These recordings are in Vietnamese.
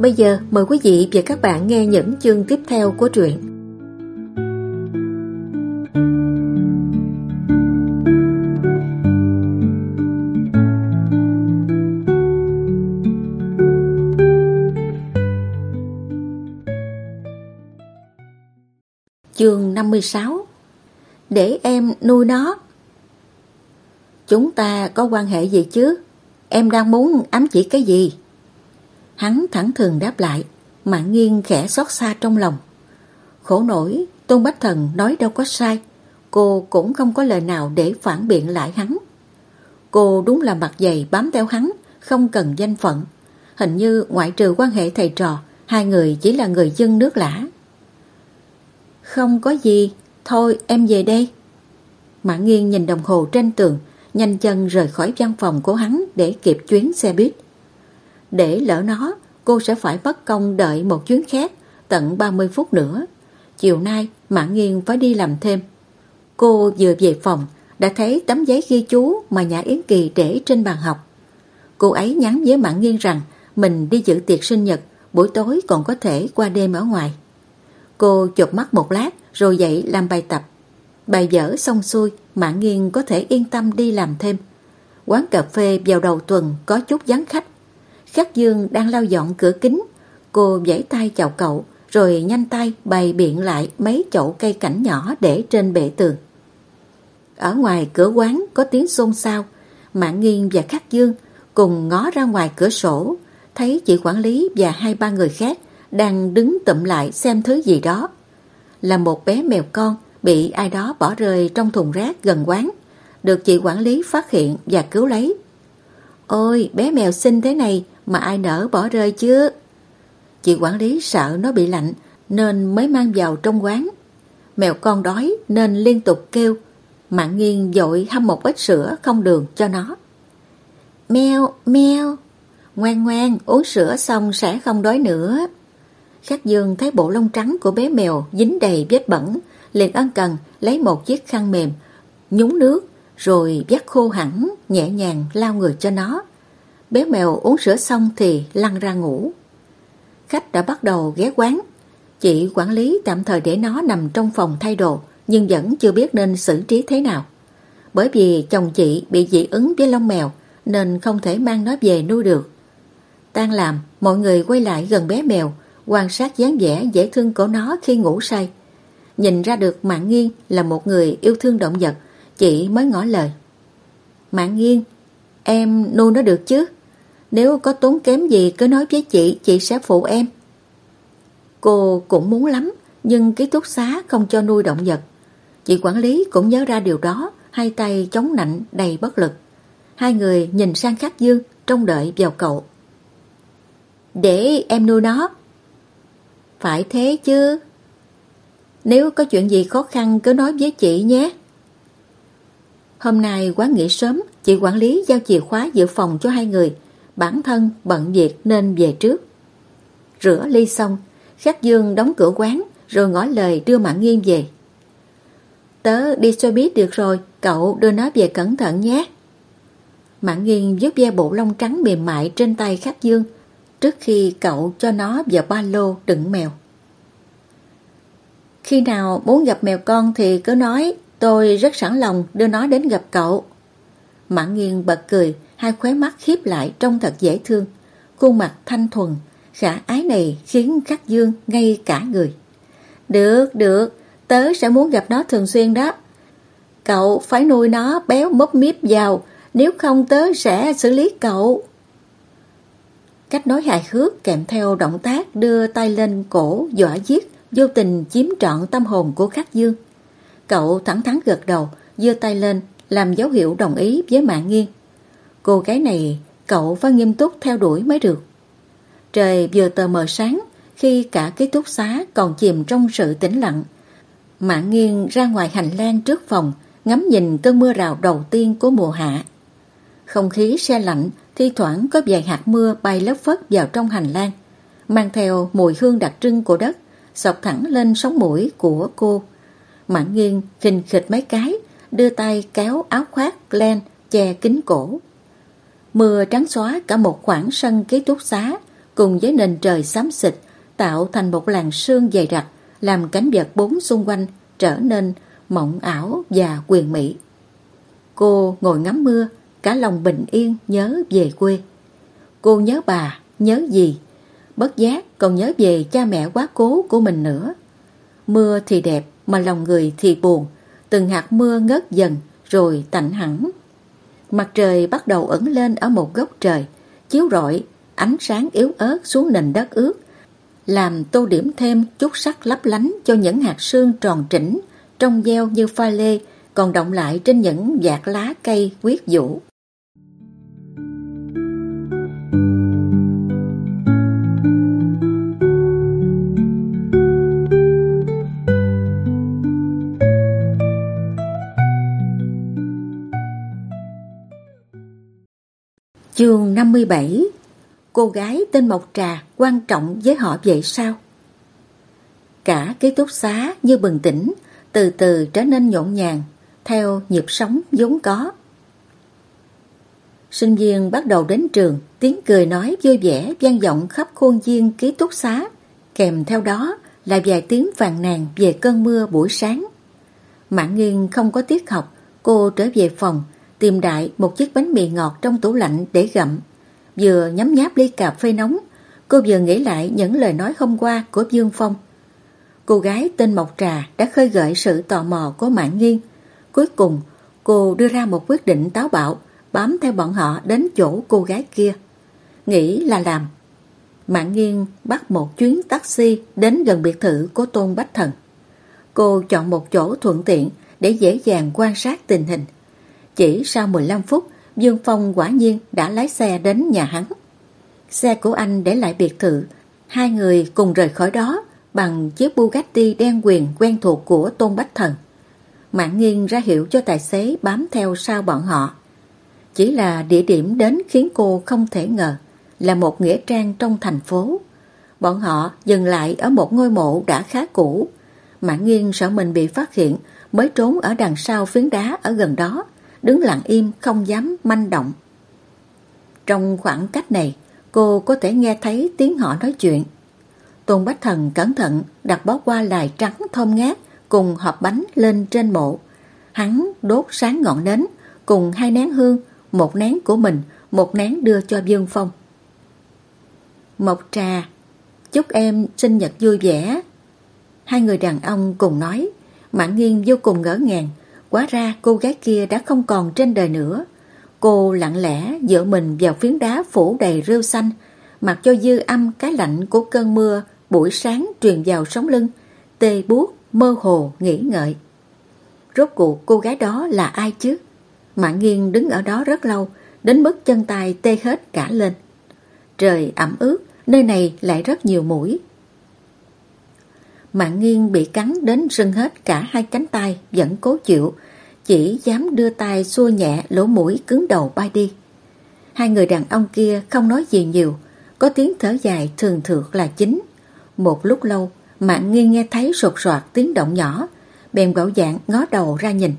Bây giờ, mời quý vị và các bạn nghe những chương tiếp theo của truyện. Chương 56 Để em nuôi nó Chúng ta có quan hệ gì chứ? Em đang muốn ám chỉ cái gì? Hắn thẳng thường đáp lại, mạng nghiêng khẽ xót xa trong lòng. Khổ nổi, Tôn Bách Thần nói đâu có sai, cô cũng không có lời nào để phản biện lại hắn. Cô đúng là mặt dày bám theo hắn, không cần danh phận. Hình như ngoại trừ quan hệ thầy trò, hai người chỉ là người dân nước lã. Không có gì, thôi em về đây. Mạng nghiêng nhìn đồng hồ trên tường, nhanh chân rời khỏi văn phòng của hắn để kịp chuyến xe buýt. Để lỡ nó, cô sẽ phải bất công đợi một chuyến khác tận 30 phút nữa. Chiều nay, Mạng Nghiên phải đi làm thêm. Cô vừa về phòng, đã thấy tấm giấy ghi chú mà nhà Yến Kỳ để trên bàn học. Cô ấy nhắn với Mạng Nghiên rằng mình đi dự tiệc sinh nhật, buổi tối còn có thể qua đêm ở ngoài. Cô chụp mắt một lát rồi dậy làm bài tập. Bài dở xong xuôi, Mạng Nghiên có thể yên tâm đi làm thêm. Quán cà phê vào đầu tuần có chút vắng khách Khắc Dương đang lau dọn cửa kính. Cô giãy tay chào cậu, rồi nhanh tay bày biện lại mấy chậu cây cảnh nhỏ để trên bệ tường. Ở ngoài cửa quán có tiếng xôn xao, Mạng Nghiên và Khắc Dương cùng ngó ra ngoài cửa sổ, thấy chị quản lý và hai ba người khác đang đứng tụm lại xem thứ gì đó. Là một bé mèo con bị ai đó bỏ rơi trong thùng rác gần quán, được chị quản lý phát hiện và cứu lấy. Ôi, bé mèo xinh thế này mà ai nỡ bỏ rơi chứ. Chị quản lý sợ nó bị lạnh nên mới mang vào trong quán. Mèo con đói nên liên tục kêu. Mạng nghiêng dội hâm một ít sữa không đường cho nó. Mèo, mèo, ngoan ngoan uống sữa xong sẽ không đói nữa. Khắc Dương thấy bộ lông trắng của bé mèo dính đầy vết bẩn, liền ân cần lấy một chiếc khăn mềm, nhúng nước, rồi vắt khô hẳn, nhẹ nhàng lau người cho nó. Bé mèo uống sữa xong thì lăn ra ngủ. Khách đã bắt đầu ghé quán. Chị quản lý tạm thời để nó nằm trong phòng thay đồ nhưng vẫn chưa biết nên xử trí thế nào. Bởi vì chồng chị bị dị ứng với lông mèo nên không thể mang nó về nuôi được. Tan làm, mọi người quay lại gần bé mèo, quan sát dáng vẻ dễ thương của nó khi ngủ say. Nhìn ra được Mạng Nghiên là một người yêu thương động vật, chị mới ngỏ lời. Mạng Nghiên, em nuôi nó được chứ? Nếu có tốn kém gì cứ nói với chị, chị sẽ phụ em. Cô cũng muốn lắm, nhưng ký túc xá không cho nuôi động vật. Chị quản lý cũng nhớ ra điều đó, hai tay chống nạnh đầy bất lực. Hai người nhìn sang Khắc Dương, trông đợi vào cậu. Để em nuôi nó. Phải thế chứ. Nếu có chuyện gì khó khăn cứ nói với chị nhé. Hôm nay quán nghỉ sớm, chị quản lý giao chìa khóa dự phòng cho hai người, bản thân bận việc nên về trước. Rửa ly xong, Khắc Dương đóng cửa quán rồi ngỏ lời đưa Mạng Nghiên về. Tớ đi xe buýt được rồi, cậu đưa nó về cẩn thận nhé. Mạng Nghiên giúp ve bộ lông trắng mềm mại trên tay Khắc Dương trước khi cậu cho nó vào ba lô đựng mèo. Khi nào muốn gặp mèo con thì cứ nói, tôi rất sẵn lòng đưa nó đến gặp cậu. Mạng Nghiên bật cười, hai khóe mắt khiếp lại trông thật dễ thương. Khuôn mặt thanh thuần, khả ái này khiến Khắc Dương ngay cả người. Được, được, tớ sẽ muốn gặp nó thường xuyên đó. Cậu phải nuôi nó béo mốc miếp vào, nếu không tớ sẽ xử lý cậu. Cách nói hài hước kèm theo động tác đưa tay lên cổ dọa giết, vô tình chiếm trọn tâm hồn của Khắc Dương. Cậu thẳng thắn gật đầu, giơ tay lên, làm dấu hiệu đồng ý với mạng nghiêng. Cô gái này cậu phải nghiêm túc theo đuổi mới được. Trời vừa tờ mờ sáng, khi cả ký túc xá còn chìm trong sự tĩnh lặng. Mạng nghiêng ra ngoài hành lang trước phòng, ngắm nhìn cơn mưa rào đầu tiên của mùa hạ. Không khí xe lạnh, thi thoảng có vài hạt mưa bay lấp phất vào trong hành lang, mang theo mùi hương đặc trưng của đất, sọc thẳng lên sống mũi của cô. Mạng nghiêng khinh khịch mấy cái, đưa tay kéo áo khoác len che kính cổ. Mưa trắng xóa cả một khoảng sân ký túc xá cùng với nền trời xám xịt tạo thành một làn sương dày đặc làm cánh vật bốn xung quanh trở nên mộng ảo và quyền mỹ. Cô ngồi ngắm mưa, cả lòng bình yên nhớ về quê. Cô nhớ bà, nhớ gì? Bất giác còn nhớ về cha mẹ quá cố của mình nữa. Mưa thì đẹp mà lòng người thì buồn, từng hạt mưa ngớt dần rồi tạnh hẳn. Mặt trời bắt đầu ẩn lên ở một góc trời, chiếu rọi ánh sáng yếu ớt xuống nền đất ướt, làm tô điểm thêm chút sắc lấp lánh cho những hạt sương tròn trĩnh, trong veo như pha lê, còn động lại trên những vạt lá cây quyết vũ. Chương 57 Cô gái tên Mộc Trà quan trọng với họ vậy sao? Cả ký túc xá như bừng tỉnh, từ từ trở nên nhộn nhàng, theo nhịp sống vốn có. Sinh viên bắt đầu đến trường, tiếng cười nói vui vẻ vang vọng khắp khuôn viên ký túc xá, kèm theo đó là vài tiếng phàn nàn về cơn mưa buổi sáng. Mạng nghiêng không có tiết học, cô trở về phòng, tìm đại một chiếc bánh mì ngọt trong tủ lạnh để gặm. Vừa nhấm nháp ly cà phê nóng, cô vừa nghĩ lại những lời nói hôm qua của Dương Phong. Cô gái tên Mộc Trà đã khơi gợi sự tò mò của Mạng Nghiên. Cuối cùng, cô đưa ra một quyết định táo bạo, bám theo bọn họ đến chỗ cô gái kia. Nghĩ là làm. Mạng Nghiên bắt một chuyến taxi đến gần biệt thự của Tôn Bách Thần. Cô chọn một chỗ thuận tiện để dễ dàng quan sát tình hình. Chỉ sau 15 phút, Dương Phong quả nhiên đã lái xe đến nhà hắn. Xe của anh để lại biệt thự, hai người cùng rời khỏi đó bằng chiếc Bugatti đen quyền quen thuộc của Tôn Bách Thần. Mạng nghiêng ra hiệu cho tài xế bám theo sau bọn họ. Chỉ là địa điểm đến khiến cô không thể ngờ là một nghĩa trang trong thành phố. Bọn họ dừng lại ở một ngôi mộ đã khá cũ. Mạng nghiêng sợ mình bị phát hiện mới trốn ở đằng sau phiến đá ở gần đó đứng lặng im không dám manh động. Trong khoảng cách này, cô có thể nghe thấy tiếng họ nói chuyện. Tôn Bách Thần cẩn thận đặt bó qua lại trắng thơm ngát cùng hộp bánh lên trên mộ. Hắn đốt sáng ngọn nến cùng hai nén hương, một nén của mình, một nén đưa cho Dương Phong. Mộc trà, chúc em sinh nhật vui vẻ. Hai người đàn ông cùng nói, Mạng Nghiên vô cùng ngỡ ngàng, Quá ra cô gái kia đã không còn trên đời nữa. Cô lặng lẽ dựa mình vào phiến đá phủ đầy rêu xanh, mặc cho dư âm cái lạnh của cơn mưa buổi sáng truyền vào sống lưng, tê buốt, mơ hồ, nghĩ ngợi. Rốt cuộc cô gái đó là ai chứ? Mạng nghiêng đứng ở đó rất lâu, đến mức chân tay tê hết cả lên. Trời ẩm ướt, nơi này lại rất nhiều mũi. Mạng nghiêng bị cắn đến rưng hết cả hai cánh tay, vẫn cố chịu, chỉ dám đưa tay xua nhẹ lỗ mũi cứng đầu bay đi. Hai người đàn ông kia không nói gì nhiều, có tiếng thở dài thường thượt là chính. Một lúc lâu, mạng nghiêng nghe thấy sột soạt tiếng động nhỏ, bèn bảo dạng ngó đầu ra nhìn.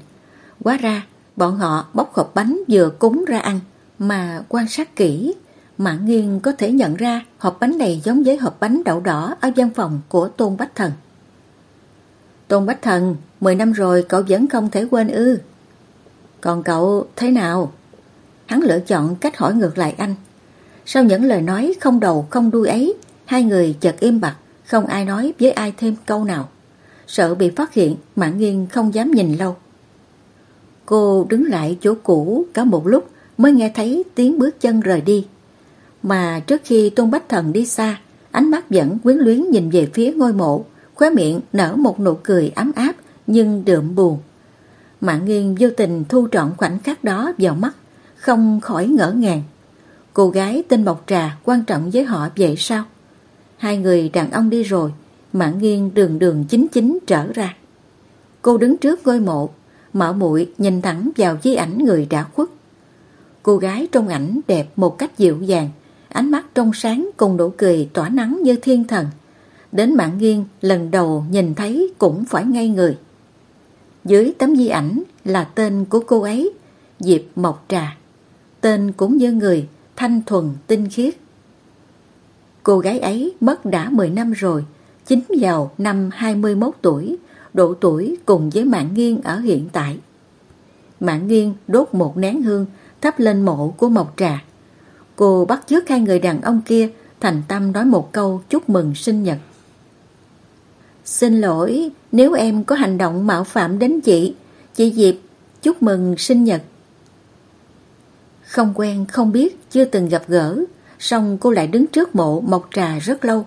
Quá ra, bọn họ bóc hộp bánh vừa cúng ra ăn, mà quan sát kỹ, Mạng Nghiên có thể nhận ra hộp bánh này giống với hộp bánh đậu đỏ ở văn phòng của Tôn Bách Thần. Tôn Bách Thần, 10 năm rồi cậu vẫn không thể quên ư. Còn cậu thế nào? Hắn lựa chọn cách hỏi ngược lại anh. Sau những lời nói không đầu không đuôi ấy, hai người chợt im bặt, không ai nói với ai thêm câu nào. Sợ bị phát hiện, Mạng Nghiên không dám nhìn lâu. Cô đứng lại chỗ cũ cả một lúc mới nghe thấy tiếng bước chân rời đi. Mà trước khi Tôn Bách Thần đi xa, ánh mắt vẫn quyến luyến nhìn về phía ngôi mộ, khóe miệng nở một nụ cười ấm áp nhưng đượm buồn. Mạng nghiêng vô tình thu trọn khoảnh khắc đó vào mắt, không khỏi ngỡ ngàng. Cô gái tên Bọc Trà quan trọng với họ vậy sao? Hai người đàn ông đi rồi, Mạng nghiêng đường đường chính chính trở ra. Cô đứng trước ngôi mộ, mở mũi nhìn thẳng vào di ảnh người đã khuất. Cô gái trong ảnh đẹp một cách dịu dàng, ánh mắt trong sáng cùng nụ cười tỏa nắng như thiên thần. Đến mạng nghiêng lần đầu nhìn thấy cũng phải ngây người. Dưới tấm di ảnh là tên của cô ấy, Diệp Mộc Trà. Tên cũng như người, thanh thuần, tinh khiết. Cô gái ấy mất đã 10 năm rồi, chính vào năm 21 tuổi, độ tuổi cùng với Mạng Nghiên ở hiện tại. Mạng Nghiên đốt một nén hương thắp lên mộ của Mộc Trà. Cô bắt chước hai người đàn ông kia thành tâm nói một câu chúc mừng sinh nhật. Xin lỗi nếu em có hành động mạo phạm đến chị, chị Diệp chúc mừng sinh nhật. Không quen, không biết, chưa từng gặp gỡ, song cô lại đứng trước mộ Mộc Trà rất lâu.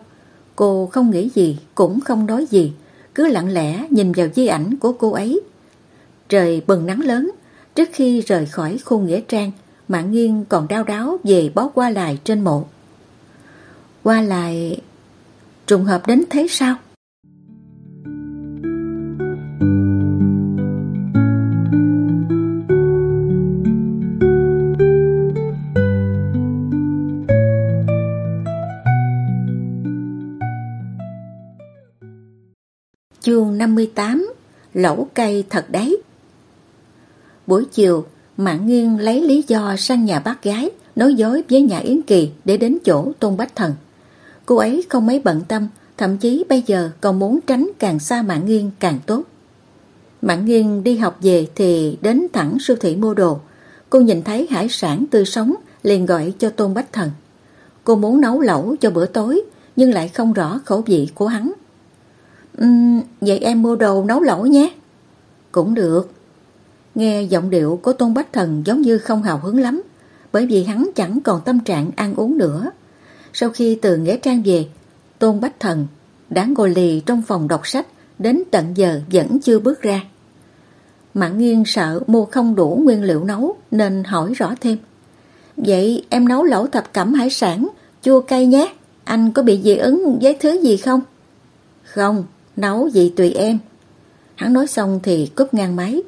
Cô không nghĩ gì, cũng không nói gì, cứ lặng lẽ nhìn vào di ảnh của cô ấy. Trời bừng nắng lớn, trước khi rời khỏi khu nghĩa trang, Mạng nghiêng còn đau đáo về bó qua lại trên mộ. Qua lại... trùng hợp đến thế sao? Chương 58 Lẩu cây thật đấy Buổi chiều, Mạng Nghiên lấy lý do sang nhà bác gái, nói dối với nhà Yến Kỳ để đến chỗ Tôn Bách Thần. Cô ấy không mấy bận tâm, thậm chí bây giờ còn muốn tránh càng xa Mạng Nghiên càng tốt. Mạng Nghiên đi học về thì đến thẳng siêu thị mua đồ. Cô nhìn thấy hải sản tươi sống liền gọi cho Tôn Bách Thần. Cô muốn nấu lẩu cho bữa tối nhưng lại không rõ khẩu vị của hắn. Uhm, vậy em mua đồ nấu lẩu nhé. Cũng được. Nghe giọng điệu của Tôn Bách Thần giống như không hào hứng lắm, bởi vì hắn chẳng còn tâm trạng ăn uống nữa. Sau khi từ Nghĩa Trang về, Tôn Bách Thần đã ngồi lì trong phòng đọc sách đến tận giờ vẫn chưa bước ra. Mạng nghiêng sợ mua không đủ nguyên liệu nấu nên hỏi rõ thêm. Vậy em nấu lẩu thập cẩm hải sản, chua cay nhé, anh có bị dị ứng với thứ gì không? Không, Nấu gì tùy em. Hắn nói xong thì cúp ngang máy.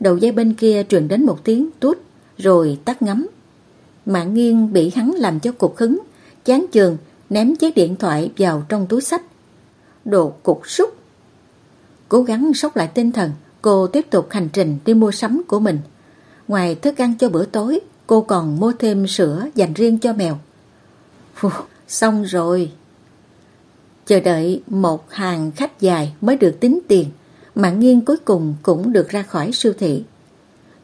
Đầu dây bên kia truyền đến một tiếng tút rồi tắt ngấm. Mạng nghiêng bị hắn làm cho cục hứng, chán chường ném chiếc điện thoại vào trong túi sách. Đồ cục súc. Cố gắng sốc lại tinh thần, cô tiếp tục hành trình đi mua sắm của mình. Ngoài thức ăn cho bữa tối, cô còn mua thêm sữa dành riêng cho mèo. Phù, xong rồi. Chờ đợi một hàng khách dài mới được tính tiền, Mạng nghiêng cuối cùng cũng được ra khỏi siêu thị.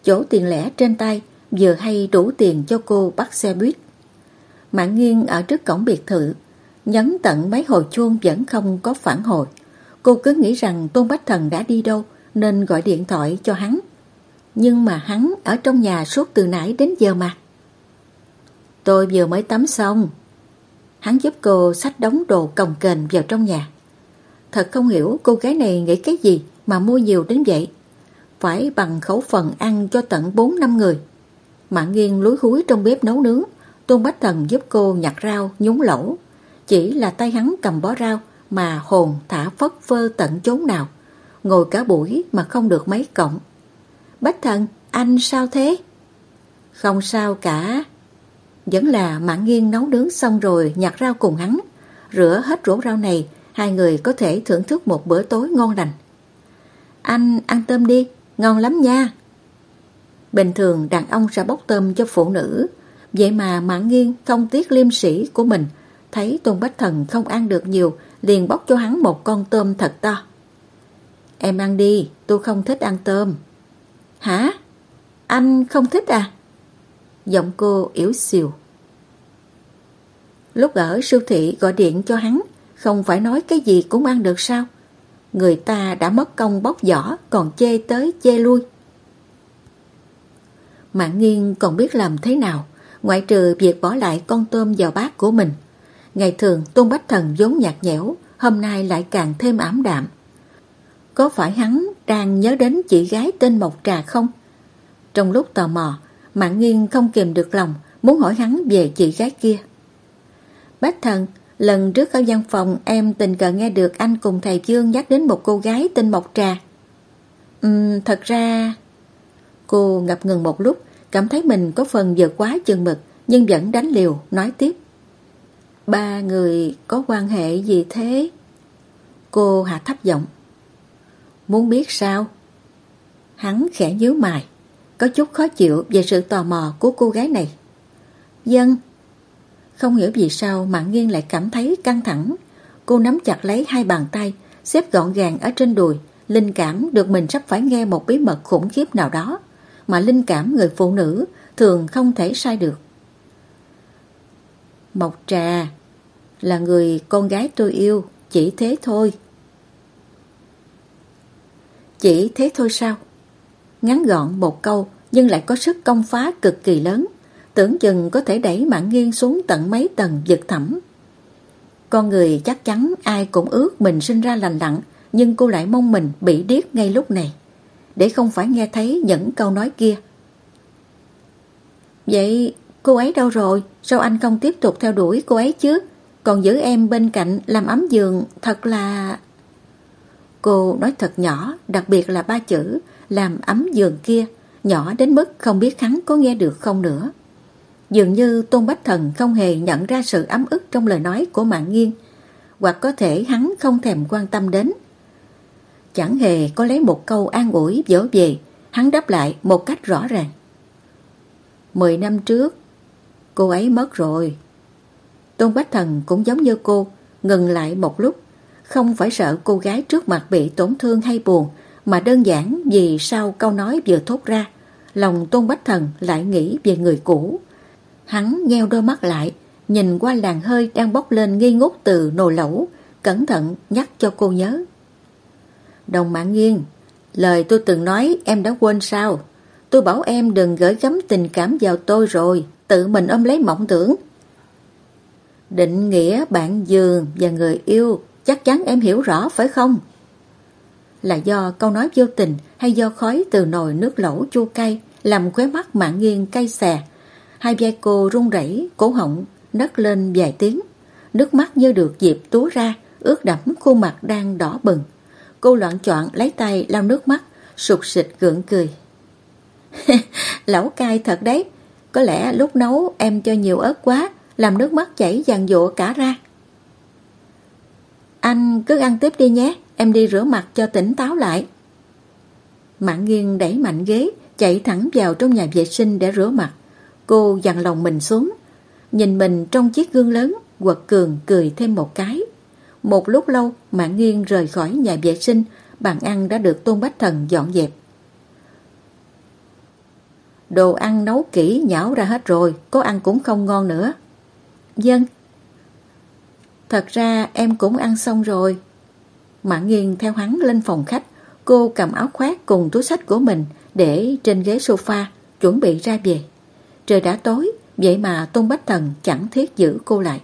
Chỗ tiền lẻ trên tay vừa hay đủ tiền cho cô bắt xe buýt. Mạng nghiêng ở trước cổng biệt thự, nhấn tận mấy hồi chuông vẫn không có phản hồi. Cô cứ nghĩ rằng Tôn Bách Thần đã đi đâu nên gọi điện thoại cho hắn. Nhưng mà hắn ở trong nhà suốt từ nãy đến giờ mà. Tôi vừa mới tắm xong, Hắn giúp cô xách đống đồ cồng kềnh vào trong nhà. Thật không hiểu cô gái này nghĩ cái gì mà mua nhiều đến vậy. Phải bằng khẩu phần ăn cho tận 4 năm người. Mạng nghiêng lúi húi trong bếp nấu nướng, Tôn Bách Thần giúp cô nhặt rau, nhúng lẩu. Chỉ là tay hắn cầm bó rau mà hồn thả phất phơ tận chốn nào. Ngồi cả buổi mà không được mấy cộng. Bách Thần, anh sao thế? Không sao cả, vẫn là mạng nghiêng nấu nướng xong rồi nhặt rau cùng hắn. Rửa hết rổ rau này, hai người có thể thưởng thức một bữa tối ngon lành. Anh ăn tôm đi, ngon lắm nha. Bình thường đàn ông sẽ bốc tôm cho phụ nữ, vậy mà mạng Nghiên không tiếc liêm sĩ của mình, thấy Tôn Bách Thần không ăn được nhiều, liền bóc cho hắn một con tôm thật to. Em ăn đi, tôi không thích ăn tôm. Hả? Anh không thích à? Giọng cô yếu xìu. Lúc ở siêu thị gọi điện cho hắn, không phải nói cái gì cũng ăn được sao? Người ta đã mất công bóc vỏ, còn chê tới chê lui. Mạng nghiêng còn biết làm thế nào, ngoại trừ việc bỏ lại con tôm vào bát của mình. Ngày thường Tôn Bách Thần vốn nhạt nhẽo, hôm nay lại càng thêm ảm đạm. Có phải hắn đang nhớ đến chị gái tên Mộc Trà không? Trong lúc tò mò, Mạng Nghiên không kìm được lòng, muốn hỏi hắn về chị gái kia. Bách thần, Lần trước ở văn phòng em tình cờ nghe được anh cùng thầy Dương nhắc đến một cô gái tên Mộc Trà. Ừm, thật ra... Cô ngập ngừng một lúc, cảm thấy mình có phần vượt quá chừng mực, nhưng vẫn đánh liều, nói tiếp. Ba người có quan hệ gì thế? Cô hạ thấp giọng. Muốn biết sao? Hắn khẽ nhíu mày, có chút khó chịu về sự tò mò của cô gái này. Dân. Không hiểu vì sao Mạng Nghiên lại cảm thấy căng thẳng. Cô nắm chặt lấy hai bàn tay, xếp gọn gàng ở trên đùi, linh cảm được mình sắp phải nghe một bí mật khủng khiếp nào đó, mà linh cảm người phụ nữ thường không thể sai được. Mộc Trà là người con gái tôi yêu, chỉ thế thôi. Chỉ thế thôi sao? Ngắn gọn một câu nhưng lại có sức công phá cực kỳ lớn, tưởng chừng có thể đẩy mạng nghiêng xuống tận mấy tầng vực thẳm. Con người chắc chắn ai cũng ước mình sinh ra lành lặng, nhưng cô lại mong mình bị điếc ngay lúc này, để không phải nghe thấy những câu nói kia. Vậy cô ấy đâu rồi? Sao anh không tiếp tục theo đuổi cô ấy chứ? Còn giữ em bên cạnh làm ấm giường thật là... Cô nói thật nhỏ, đặc biệt là ba chữ làm ấm giường kia, nhỏ đến mức không biết hắn có nghe được không nữa. Dường như Tôn Bách Thần không hề nhận ra sự ấm ức trong lời nói của Mạng Nghiên, hoặc có thể hắn không thèm quan tâm đến. Chẳng hề có lấy một câu an ủi dỗ về, hắn đáp lại một cách rõ ràng. Mười năm trước, cô ấy mất rồi. Tôn Bách Thần cũng giống như cô, ngừng lại một lúc, không phải sợ cô gái trước mặt bị tổn thương hay buồn, mà đơn giản vì sau câu nói vừa thốt ra, lòng Tôn Bách Thần lại nghĩ về người cũ. Hắn nheo đôi mắt lại, nhìn qua làn hơi đang bốc lên nghi ngút từ nồi lẩu, cẩn thận nhắc cho cô nhớ. Đồng mạng nghiêng, lời tôi từng nói em đã quên sao? Tôi bảo em đừng gửi gắm tình cảm vào tôi rồi, tự mình ôm lấy mộng tưởng. Định nghĩa bạn giường và người yêu, chắc chắn em hiểu rõ phải không? Là do câu nói vô tình hay do khói từ nồi nước lẩu chua cay làm khóe mắt mạng nghiêng cay xè. Hai vai cô run rẩy, cổ họng nấc lên vài tiếng. Nước mắt như được dịp túa ra, ướt đẫm khuôn mặt đang đỏ bừng. Cô loạn choạng lấy tay lau nước mắt, sụt sịch gượng cười. Lẩu cay thật đấy, có lẽ lúc nấu em cho nhiều ớt quá, làm nước mắt chảy dàn dụa cả ra. Anh cứ ăn tiếp đi nhé, em đi rửa mặt cho tỉnh táo lại. Mạng nghiêng đẩy mạnh ghế, chạy thẳng vào trong nhà vệ sinh để rửa mặt. Cô dằn lòng mình xuống, nhìn mình trong chiếc gương lớn, quật cường cười thêm một cái. Một lúc lâu, Mạng nghiêng rời khỏi nhà vệ sinh, bàn ăn đã được Tôn Bách Thần dọn dẹp. Đồ ăn nấu kỹ nhão ra hết rồi, có ăn cũng không ngon nữa. Dân. Thật ra em cũng ăn xong rồi. Mạng nghiêng theo hắn lên phòng khách, cô cầm áo khoác cùng túi sách của mình để trên ghế sofa, chuẩn bị ra về. Trời đã tối, vậy mà Tôn Bách Thần chẳng thiết giữ cô lại.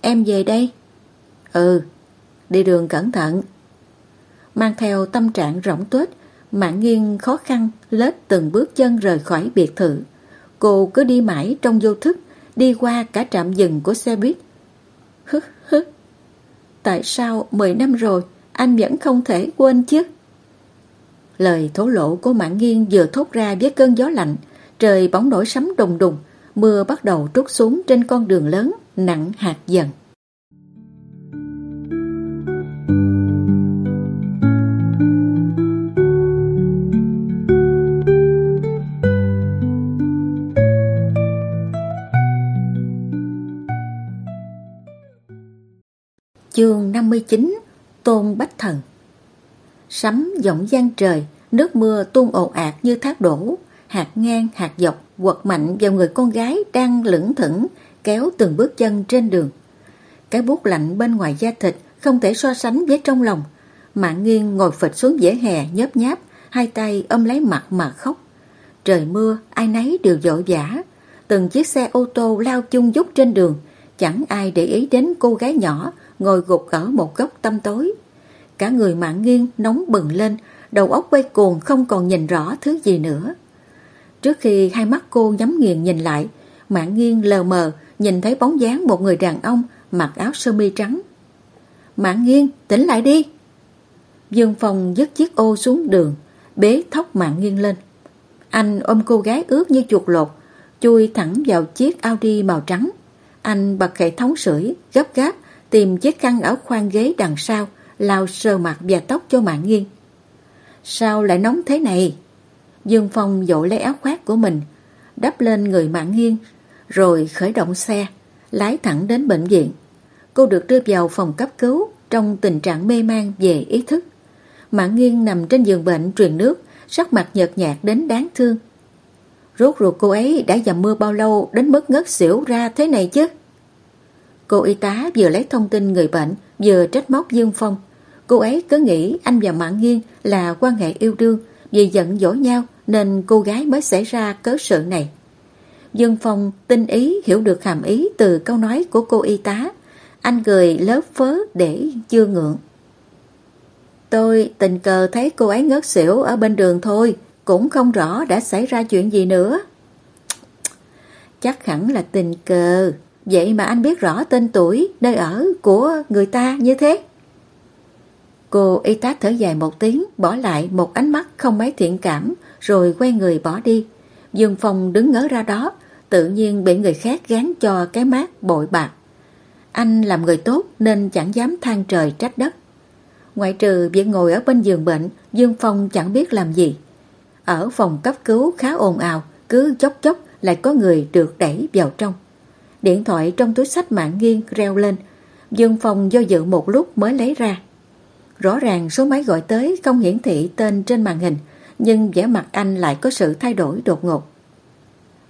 Em về đây. Ừ, đi đường cẩn thận. Mang theo tâm trạng rỗng tuếch, Mạng nghiêng khó khăn lết từng bước chân rời khỏi biệt thự. Cô cứ đi mãi trong vô thức, đi qua cả trạm dừng của xe buýt. Hứ hứ. Tại sao 10 năm rồi anh vẫn không thể quên chứ? Lời thổ lộ của Mạng nghiêng vừa thốt ra với cơn gió lạnh, trời bóng nổi sấm đùng đùng, mưa bắt đầu trút xuống trên con đường lớn, nặng hạt dần. Chương 59 Tôn Bách Thần Sấm giọng gian trời, nước mưa tuôn ồ ạt như thác đổ, hạt ngang hạt dọc quật mạnh vào người con gái đang lững thững kéo từng bước chân trên đường. Cái bút lạnh bên ngoài da thịt không thể so sánh với trong lòng. Mạng nghiêng ngồi phịch xuống dễ hè nhớp nháp, hai tay ôm lấy mặt mà khóc. Trời mưa, ai nấy đều vội vã. Từng chiếc xe ô tô lao chung dút trên đường, chẳng ai để ý đến cô gái nhỏ ngồi gục ở một góc tâm tối. Cả người mạng nghiêng nóng bừng lên, đầu óc quay cuồng không còn nhìn rõ thứ gì nữa. Trước khi hai mắt cô nhắm nghiền nhìn lại, mạng nghiêng lờ mờ nhìn thấy bóng dáng một người đàn ông mặc áo sơ mi trắng. Mạng nghiêng, tỉnh lại đi. Dương Phong dứt chiếc ô xuống đường, bế thóc mạng nghiêng lên. Anh ôm cô gái ướt như chuột lột, chui thẳng vào chiếc Audi màu trắng. Anh bật hệ thống sưởi, gấp gáp, tìm chiếc khăn ở khoang ghế đằng sau, lau sờ mặt và tóc cho mạng nghiêng. Sao lại nóng thế này? Dương Phong dội lấy áo khoác của mình, đắp lên người mạng nghiêng, rồi khởi động xe, lái thẳng đến bệnh viện. Cô được đưa vào phòng cấp cứu trong tình trạng mê man về ý thức. Mạng nghiêng nằm trên giường bệnh truyền nước, sắc mặt nhợt nhạt đến đáng thương. Rốt ruột cô ấy đã dầm mưa bao lâu đến mức ngất xỉu ra thế này chứ? Cô y tá vừa lấy thông tin người bệnh, vừa trách móc Dương Phong. Cô ấy cứ nghĩ anh và Mạng Nghiên là quan hệ yêu đương, vì giận dỗi nhau nên cô gái mới xảy ra cớ sự này. Dương Phong tinh ý hiểu được hàm ý từ câu nói của cô y tá. Anh cười lớp phớ để chưa ngượng. Tôi tình cờ thấy cô ấy ngất xỉu ở bên đường thôi, cũng không rõ đã xảy ra chuyện gì nữa. Chắc hẳn là tình cờ, vậy mà anh biết rõ tên tuổi, nơi ở của người ta như thế. Cô y tá thở dài một tiếng, bỏ lại một ánh mắt không mấy thiện cảm, rồi quay người bỏ đi. Dương Phong đứng ngớ ra đó, tự nhiên bị người khác gán cho cái mát bội bạc. Anh làm người tốt nên chẳng dám than trời trách đất. Ngoại trừ việc ngồi ở bên giường bệnh, Dương Phong chẳng biết làm gì. Ở phòng cấp cứu khá ồn ào, cứ chốc chốc lại có người được đẩy vào trong. Điện thoại trong túi sách mạng nghiêng reo lên. Dương Phong do dự một lúc mới lấy ra. Rõ ràng số máy gọi tới không hiển thị tên trên màn hình, nhưng vẻ mặt anh lại có sự thay đổi đột ngột.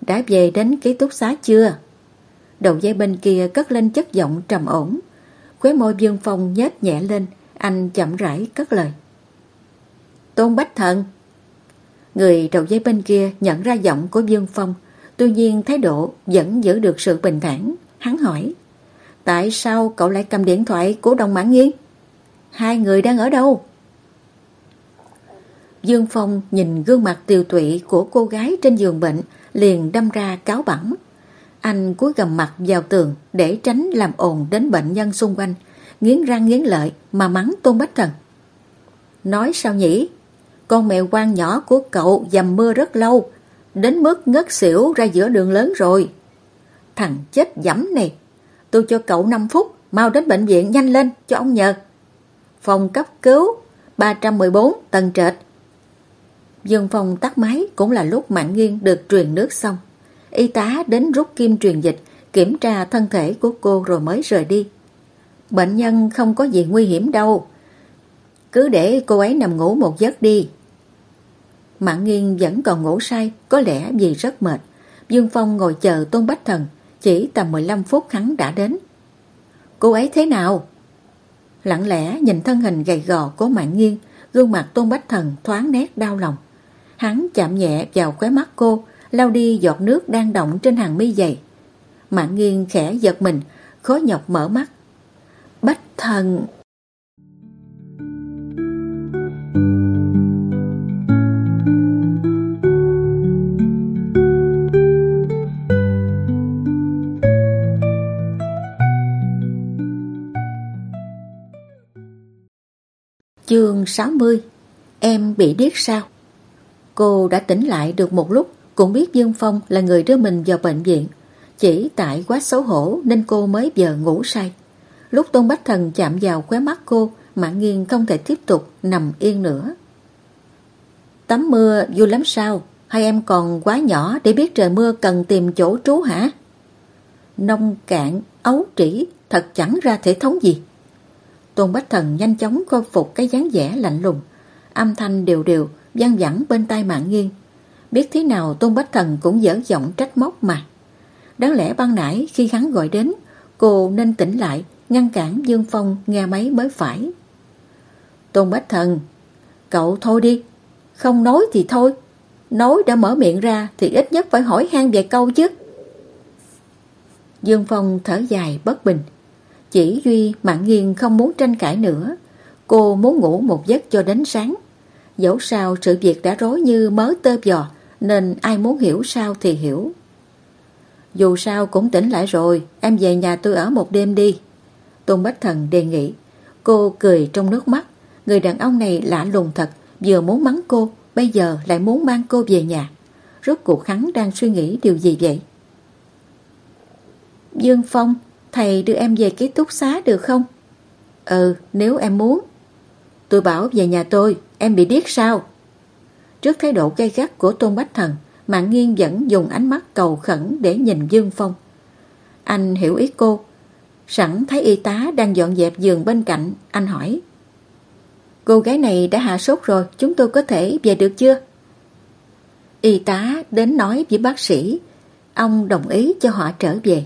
Đã về đến ký túc xá chưa? Đầu dây bên kia cất lên chất giọng trầm ổn. Khóe môi Dương Phong nhếch nhẹ lên, anh chậm rãi cất lời. Tôn Bách Thần Người đầu dây bên kia nhận ra giọng của Dương Phong, tuy nhiên thái độ vẫn giữ được sự bình thản. Hắn hỏi, tại sao cậu lại cầm điện thoại của đồng mãn nghiên? Hai người đang ở đâu? Dương Phong nhìn gương mặt tiều tụy của cô gái trên giường bệnh, liền đâm ra cáo bẳng. Anh cúi gầm mặt vào tường để tránh làm ồn đến bệnh nhân xung quanh, nghiến răng nghiến lợi mà mắng Tôn Bách Thần. Nói sao nhỉ? Con mèo quan nhỏ của cậu dầm mưa rất lâu, đến mức ngất xỉu ra giữa đường lớn rồi. Thằng chết dẫm này, tôi cho cậu 5 phút, mau đến bệnh viện nhanh lên cho ông nhờ. Phòng cấp cứu 314 tầng trệt. Dương Phong tắt máy cũng là lúc Mạng Nghiên được truyền nước xong. Y tá đến rút kim truyền dịch, kiểm tra thân thể của cô rồi mới rời đi. Bệnh nhân không có gì nguy hiểm đâu. Cứ để cô ấy nằm ngủ một giấc đi. Mạng nghiên vẫn còn ngủ say, có lẽ vì rất mệt. Dương Phong ngồi chờ Tôn Bách Thần, chỉ tầm 15 phút hắn đã đến. Cô ấy thế nào? Lặng lẽ nhìn thân hình gầy gò của Mạng nghiên, gương mặt Tôn Bách Thần thoáng nét đau lòng. Hắn chạm nhẹ vào khóe mắt cô, lau đi giọt nước đang động trên hàng mi dày. Mạng nghiêng khẽ giật mình, khó nhọc mở mắt. Bách thần... Chương 60 Em bị điếc sao? Cô đã tỉnh lại được một lúc cũng biết Dương Phong là người đưa mình vào bệnh viện. Chỉ tại quá xấu hổ nên cô mới giờ ngủ say. Lúc Tôn Bách Thần chạm vào khóe mắt cô, Mạng Nghiên không thể tiếp tục nằm yên nữa. Tắm mưa vui lắm sao? Hai em còn quá nhỏ để biết trời mưa cần tìm chỗ trú hả? Nông cạn, ấu trĩ, thật chẳng ra thể thống gì. Tôn Bách Thần nhanh chóng khôi phục cái dáng vẻ lạnh lùng. Âm thanh đều đều, gian vẳng bên tai Mạng nghiêng Biết thế nào Tôn Bách Thần cũng dở giọng trách móc mà. Đáng lẽ ban nãy khi hắn gọi đến, cô nên tỉnh lại, ngăn cản Dương Phong nghe máy mới phải. Tôn Bách Thần, cậu thôi đi, không nói thì thôi. Nói đã mở miệng ra thì ít nhất phải hỏi han vài câu chứ. Dương Phong thở dài bất bình. Chỉ Duy mạng nghiêng không muốn tranh cãi nữa. Cô muốn ngủ một giấc cho đến sáng. Dẫu sao sự việc đã rối như mớ tơ giò nên ai muốn hiểu sao thì hiểu. Dù sao cũng tỉnh lại rồi, em về nhà tôi ở một đêm đi. Tôn Bách Thần đề nghị. Cô cười trong nước mắt. Người đàn ông này lạ lùng thật, vừa muốn mắng cô, bây giờ lại muốn mang cô về nhà. Rốt cuộc hắn đang suy nghĩ điều gì vậy? Dương Phong, thầy đưa em về ký túc xá được không? Ừ, nếu em muốn. Tôi bảo về nhà tôi, em bị điếc sao? Trước thái độ gay gắt của Tôn Bách Thần, Mạng Nghiên vẫn dùng ánh mắt cầu khẩn để nhìn Dương Phong. Anh hiểu ý cô. Sẵn thấy y tá đang dọn dẹp giường bên cạnh, anh hỏi. Cô gái này đã hạ sốt rồi, chúng tôi có thể về được chưa? Y tá đến nói với bác sĩ, ông đồng ý cho họ trở về.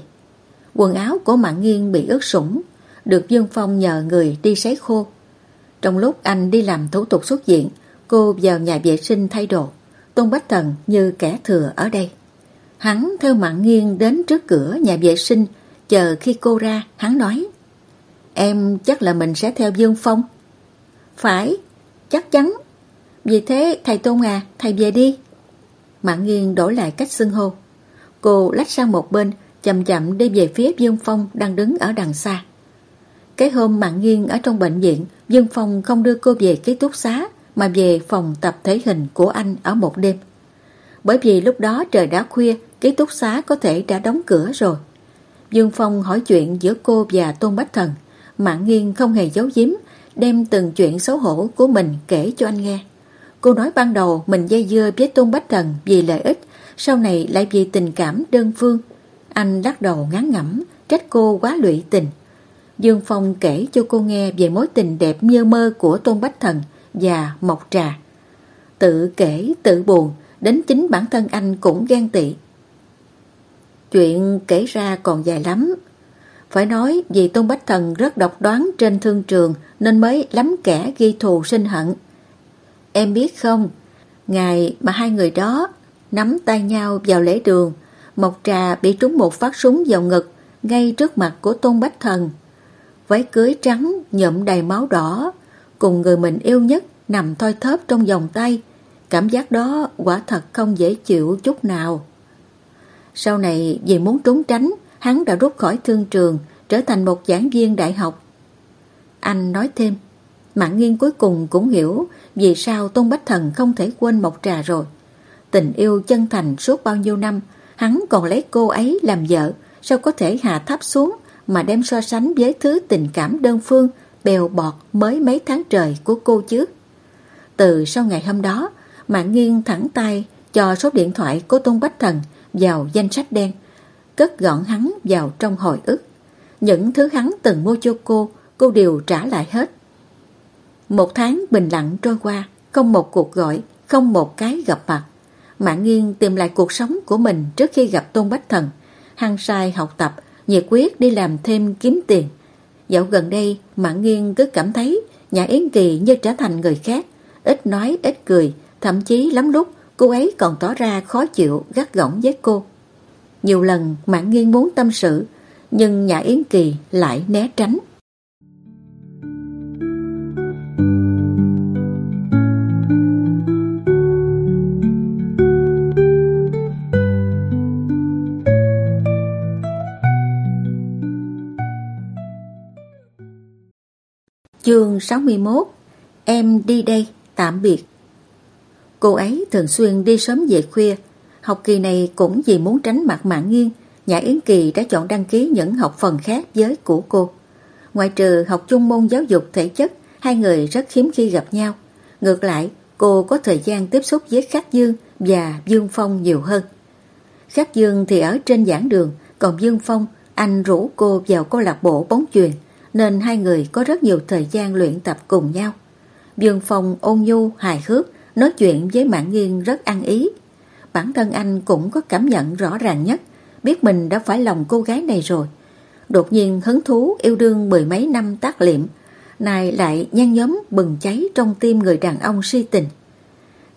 Quần áo của Mạng Nghiên bị ướt sũng, được Dương Phong nhờ người đi sấy khô. Trong lúc anh đi làm thủ tục xuất viện, cô vào nhà vệ sinh thay đồ. Tôn Bách Thần như kẻ thừa ở đây. Hắn theo Mạng Nghiên đến trước cửa nhà vệ sinh, chờ khi cô ra, hắn nói Em chắc là mình sẽ theo Dương Phong. Phải, chắc chắn. Vì thế thầy Tôn à, thầy về đi. Mạng Nghiên đổi lại cách xưng hô. Cô lách sang một bên, chậm chậm đi về phía Dương Phong đang đứng ở đằng xa. Cái hôm Mạng Nghiên ở trong bệnh viện, Dương Phong không đưa cô về ký túc xá mà về phòng tập thể hình của anh ở một đêm. Bởi vì lúc đó trời đã khuya, ký túc xá có thể đã đóng cửa rồi. Dương Phong hỏi chuyện giữa cô và Tôn Bách Thần. Mạng Nghiên không hề giấu giếm, đem từng chuyện xấu hổ của mình kể cho anh nghe. Cô nói ban đầu mình dây dưa với Tôn Bách Thần vì lợi ích, sau này lại vì tình cảm đơn phương. Anh lắc đầu ngán ngẩm, trách cô quá lụy tình. Dương Phong kể cho cô nghe về mối tình đẹp như mơ của Tôn Bách Thần và Mộc Trà. Tự kể, tự buồn, đến chính bản thân anh cũng ghen tị. Chuyện kể ra còn dài lắm. Phải nói vì Tôn Bách Thần rất độc đoán trên thương trường nên mới lắm kẻ ghi thù sinh hận. Em biết không, ngày mà hai người đó nắm tay nhau vào lễ đường, Mộc Trà bị trúng một phát súng vào ngực ngay trước mặt của Tôn Bách Thần. Váy cưới trắng nhậm đầy máu đỏ, cùng người mình yêu nhất nằm thoi thóp trong vòng tay. Cảm giác đó quả thật không dễ chịu chút nào. Sau này vì muốn trốn tránh, hắn đã rút khỏi thương trường, trở thành một giảng viên đại học. Anh nói thêm, Mạng nghiên cuối cùng cũng hiểu vì sao Tôn Bách Thần không thể quên Mộc Trà rồi. Tình yêu chân thành suốt bao nhiêu năm, hắn còn lấy cô ấy làm vợ, sao có thể hạ thấp xuống mà đem so sánh với thứ tình cảm đơn phương, bèo bọt mới mấy tháng trời của cô chứ. Từ sau ngày hôm đó, Mạng nghiêng thẳng tay cho số điện thoại của Tôn Bách Thần vào danh sách đen, cất gọn hắn vào trong hồi ức. Những thứ hắn từng mua cho cô, cô đều trả lại hết. Một tháng bình lặng trôi qua, không một cuộc gọi, không một cái gặp mặt. Mạng nghiêng tìm lại cuộc sống của mình trước khi gặp Tôn Bách Thần. Hăng sai học tập, nhiệt quyết đi làm thêm kiếm tiền. Dạo gần đây, Mạng nghiêng cứ cảm thấy nhà Yến Kỳ như trở thành người khác, ít nói ít cười, thậm chí lắm lúc cô ấy còn tỏ ra khó chịu gắt gỏng với cô. Nhiều lần Mạng nghiêng muốn tâm sự, nhưng nhà Yến Kỳ lại né tránh. Chương 61 Em đi đây, tạm biệt. Cô ấy thường xuyên đi sớm về khuya. Học kỳ này cũng vì muốn tránh mặt mạng nghiêng Nhã Yến Kỳ đã chọn đăng ký những học phần khác với của cô. Ngoài trừ học chung môn giáo dục thể chất Hai người rất hiếm khi gặp nhau. Ngược lại, cô có thời gian tiếp xúc với Khắc Dương và Dương Phong nhiều hơn. Khắc Dương thì ở trên giảng đường Còn Dương Phong, anh rủ cô vào câu lạc bộ bóng chuyền nên hai người có rất nhiều thời gian luyện tập cùng nhau. Dương Phong ôn nhu, hài hước, nói chuyện với Mạng Nghiên rất ăn ý. Bản thân anh cũng có cảm nhận rõ ràng nhất, biết mình đã phải lòng cô gái này rồi. Đột nhiên hứng thú yêu đương mười mấy năm tác liệm, này lại nhan nhóm bừng cháy trong tim người đàn ông si tình.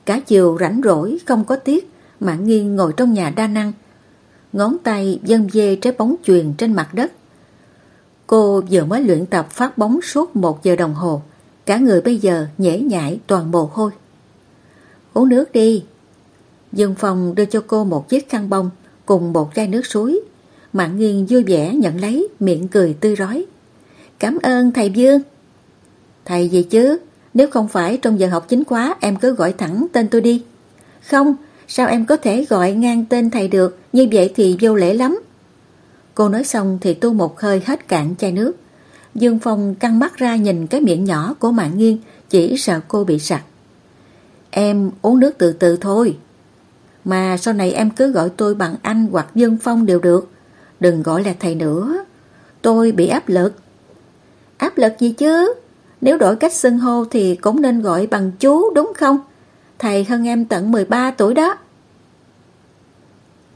Cả chiều rảnh rỗi, không có tiếc, Mạng Nghiên ngồi trong nhà đa năng, ngón tay dâng dê trái bóng chuyền trên mặt đất, Cô vừa mới luyện tập phát bóng suốt một giờ đồng hồ. Cả người bây giờ nhễ nhại toàn mồ hôi. Uống nước đi. Dương Phong đưa cho cô một chiếc khăn bông cùng một chai nước suối. Mạng nghiêng vui vẻ nhận lấy, miệng cười tươi rói. Cảm ơn thầy Dương. Thầy gì chứ? Nếu không phải trong giờ học chính khóa em cứ gọi thẳng tên tôi đi. Không, sao em có thể gọi ngang tên thầy được, như vậy thì vô lễ lắm. Cô nói xong thì tu một hơi hết cạn chai nước. Dương Phong căng mắt ra nhìn cái miệng nhỏ của Mạng Nghiên, chỉ sợ cô bị sặc. Em uống nước từ từ thôi. Mà sau này em cứ gọi tôi bằng anh hoặc Dương Phong đều được. Đừng gọi là thầy nữa. Tôi bị áp lực. Áp lực gì chứ? Nếu đổi cách xưng hô thì cũng nên gọi bằng chú đúng không? Thầy hơn em tận 13 tuổi đó.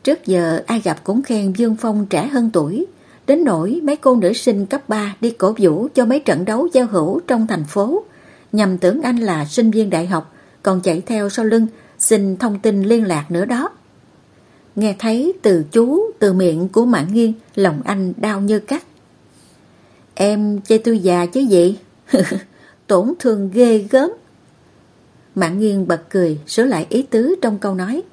Trước giờ ai gặp cũng khen Dương Phong trẻ hơn tuổi. Đến nỗi mấy cô nữ sinh cấp 3 đi cổ vũ cho mấy trận đấu giao hữu trong thành phố. Nhằm tưởng anh là sinh viên đại học, còn chạy theo sau lưng xin thông tin liên lạc nữa đó. Nghe thấy từ chú, từ miệng của Mạng Nghiên, lòng anh đau như cắt. Em chê tôi già chứ gì? Tổn thương ghê gớm. Mạng Nghiên bật cười, sửa lại ý tứ trong câu nói.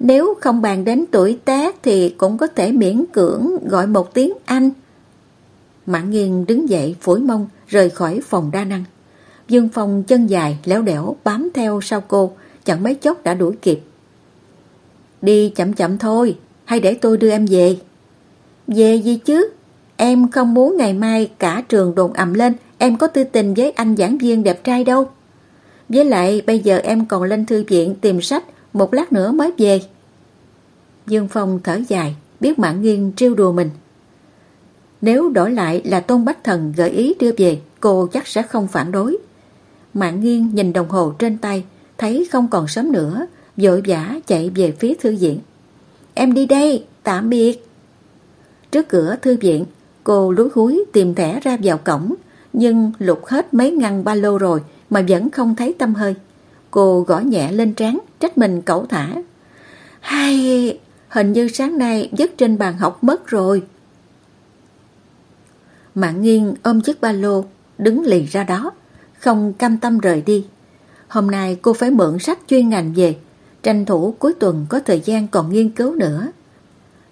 Nếu không bàn đến tuổi tác thì cũng có thể miễn cưỡng gọi một tiếng anh. Mạng Nghiên đứng dậy phủi mông rời khỏi phòng đa năng. Dương Phong chân dài, léo đẻo bám theo sau cô, chẳng mấy chốc đã đuổi kịp. Đi chậm chậm thôi, hay để tôi đưa em về? Về gì chứ? Em không muốn ngày mai cả trường đồn ầm lên em có tư tình với anh giảng viên đẹp trai đâu. Với lại bây giờ em còn lên thư viện tìm sách một lát nữa mới về. Dương Phong thở dài, biết mạng nghiêng trêu đùa mình. Nếu đổi lại là Tôn Bách Thần gợi ý đưa về, cô chắc sẽ không phản đối. Mạng nghiêng nhìn đồng hồ trên tay, thấy không còn sớm nữa, vội vã chạy về phía thư viện. Em đi đây, tạm biệt. Trước cửa thư viện, cô lúi húi tìm thẻ ra vào cổng, nhưng lục hết mấy ngăn ba lô rồi mà vẫn không thấy tâm hơi. Cô gõ nhẹ lên trán, trách mình cẩu thả. Hay, hình như sáng nay dứt trên bàn học mất rồi. Mạng nghiêng ôm chiếc ba lô, đứng lì ra đó, không cam tâm rời đi. Hôm nay cô phải mượn sách chuyên ngành về, tranh thủ cuối tuần có thời gian còn nghiên cứu nữa.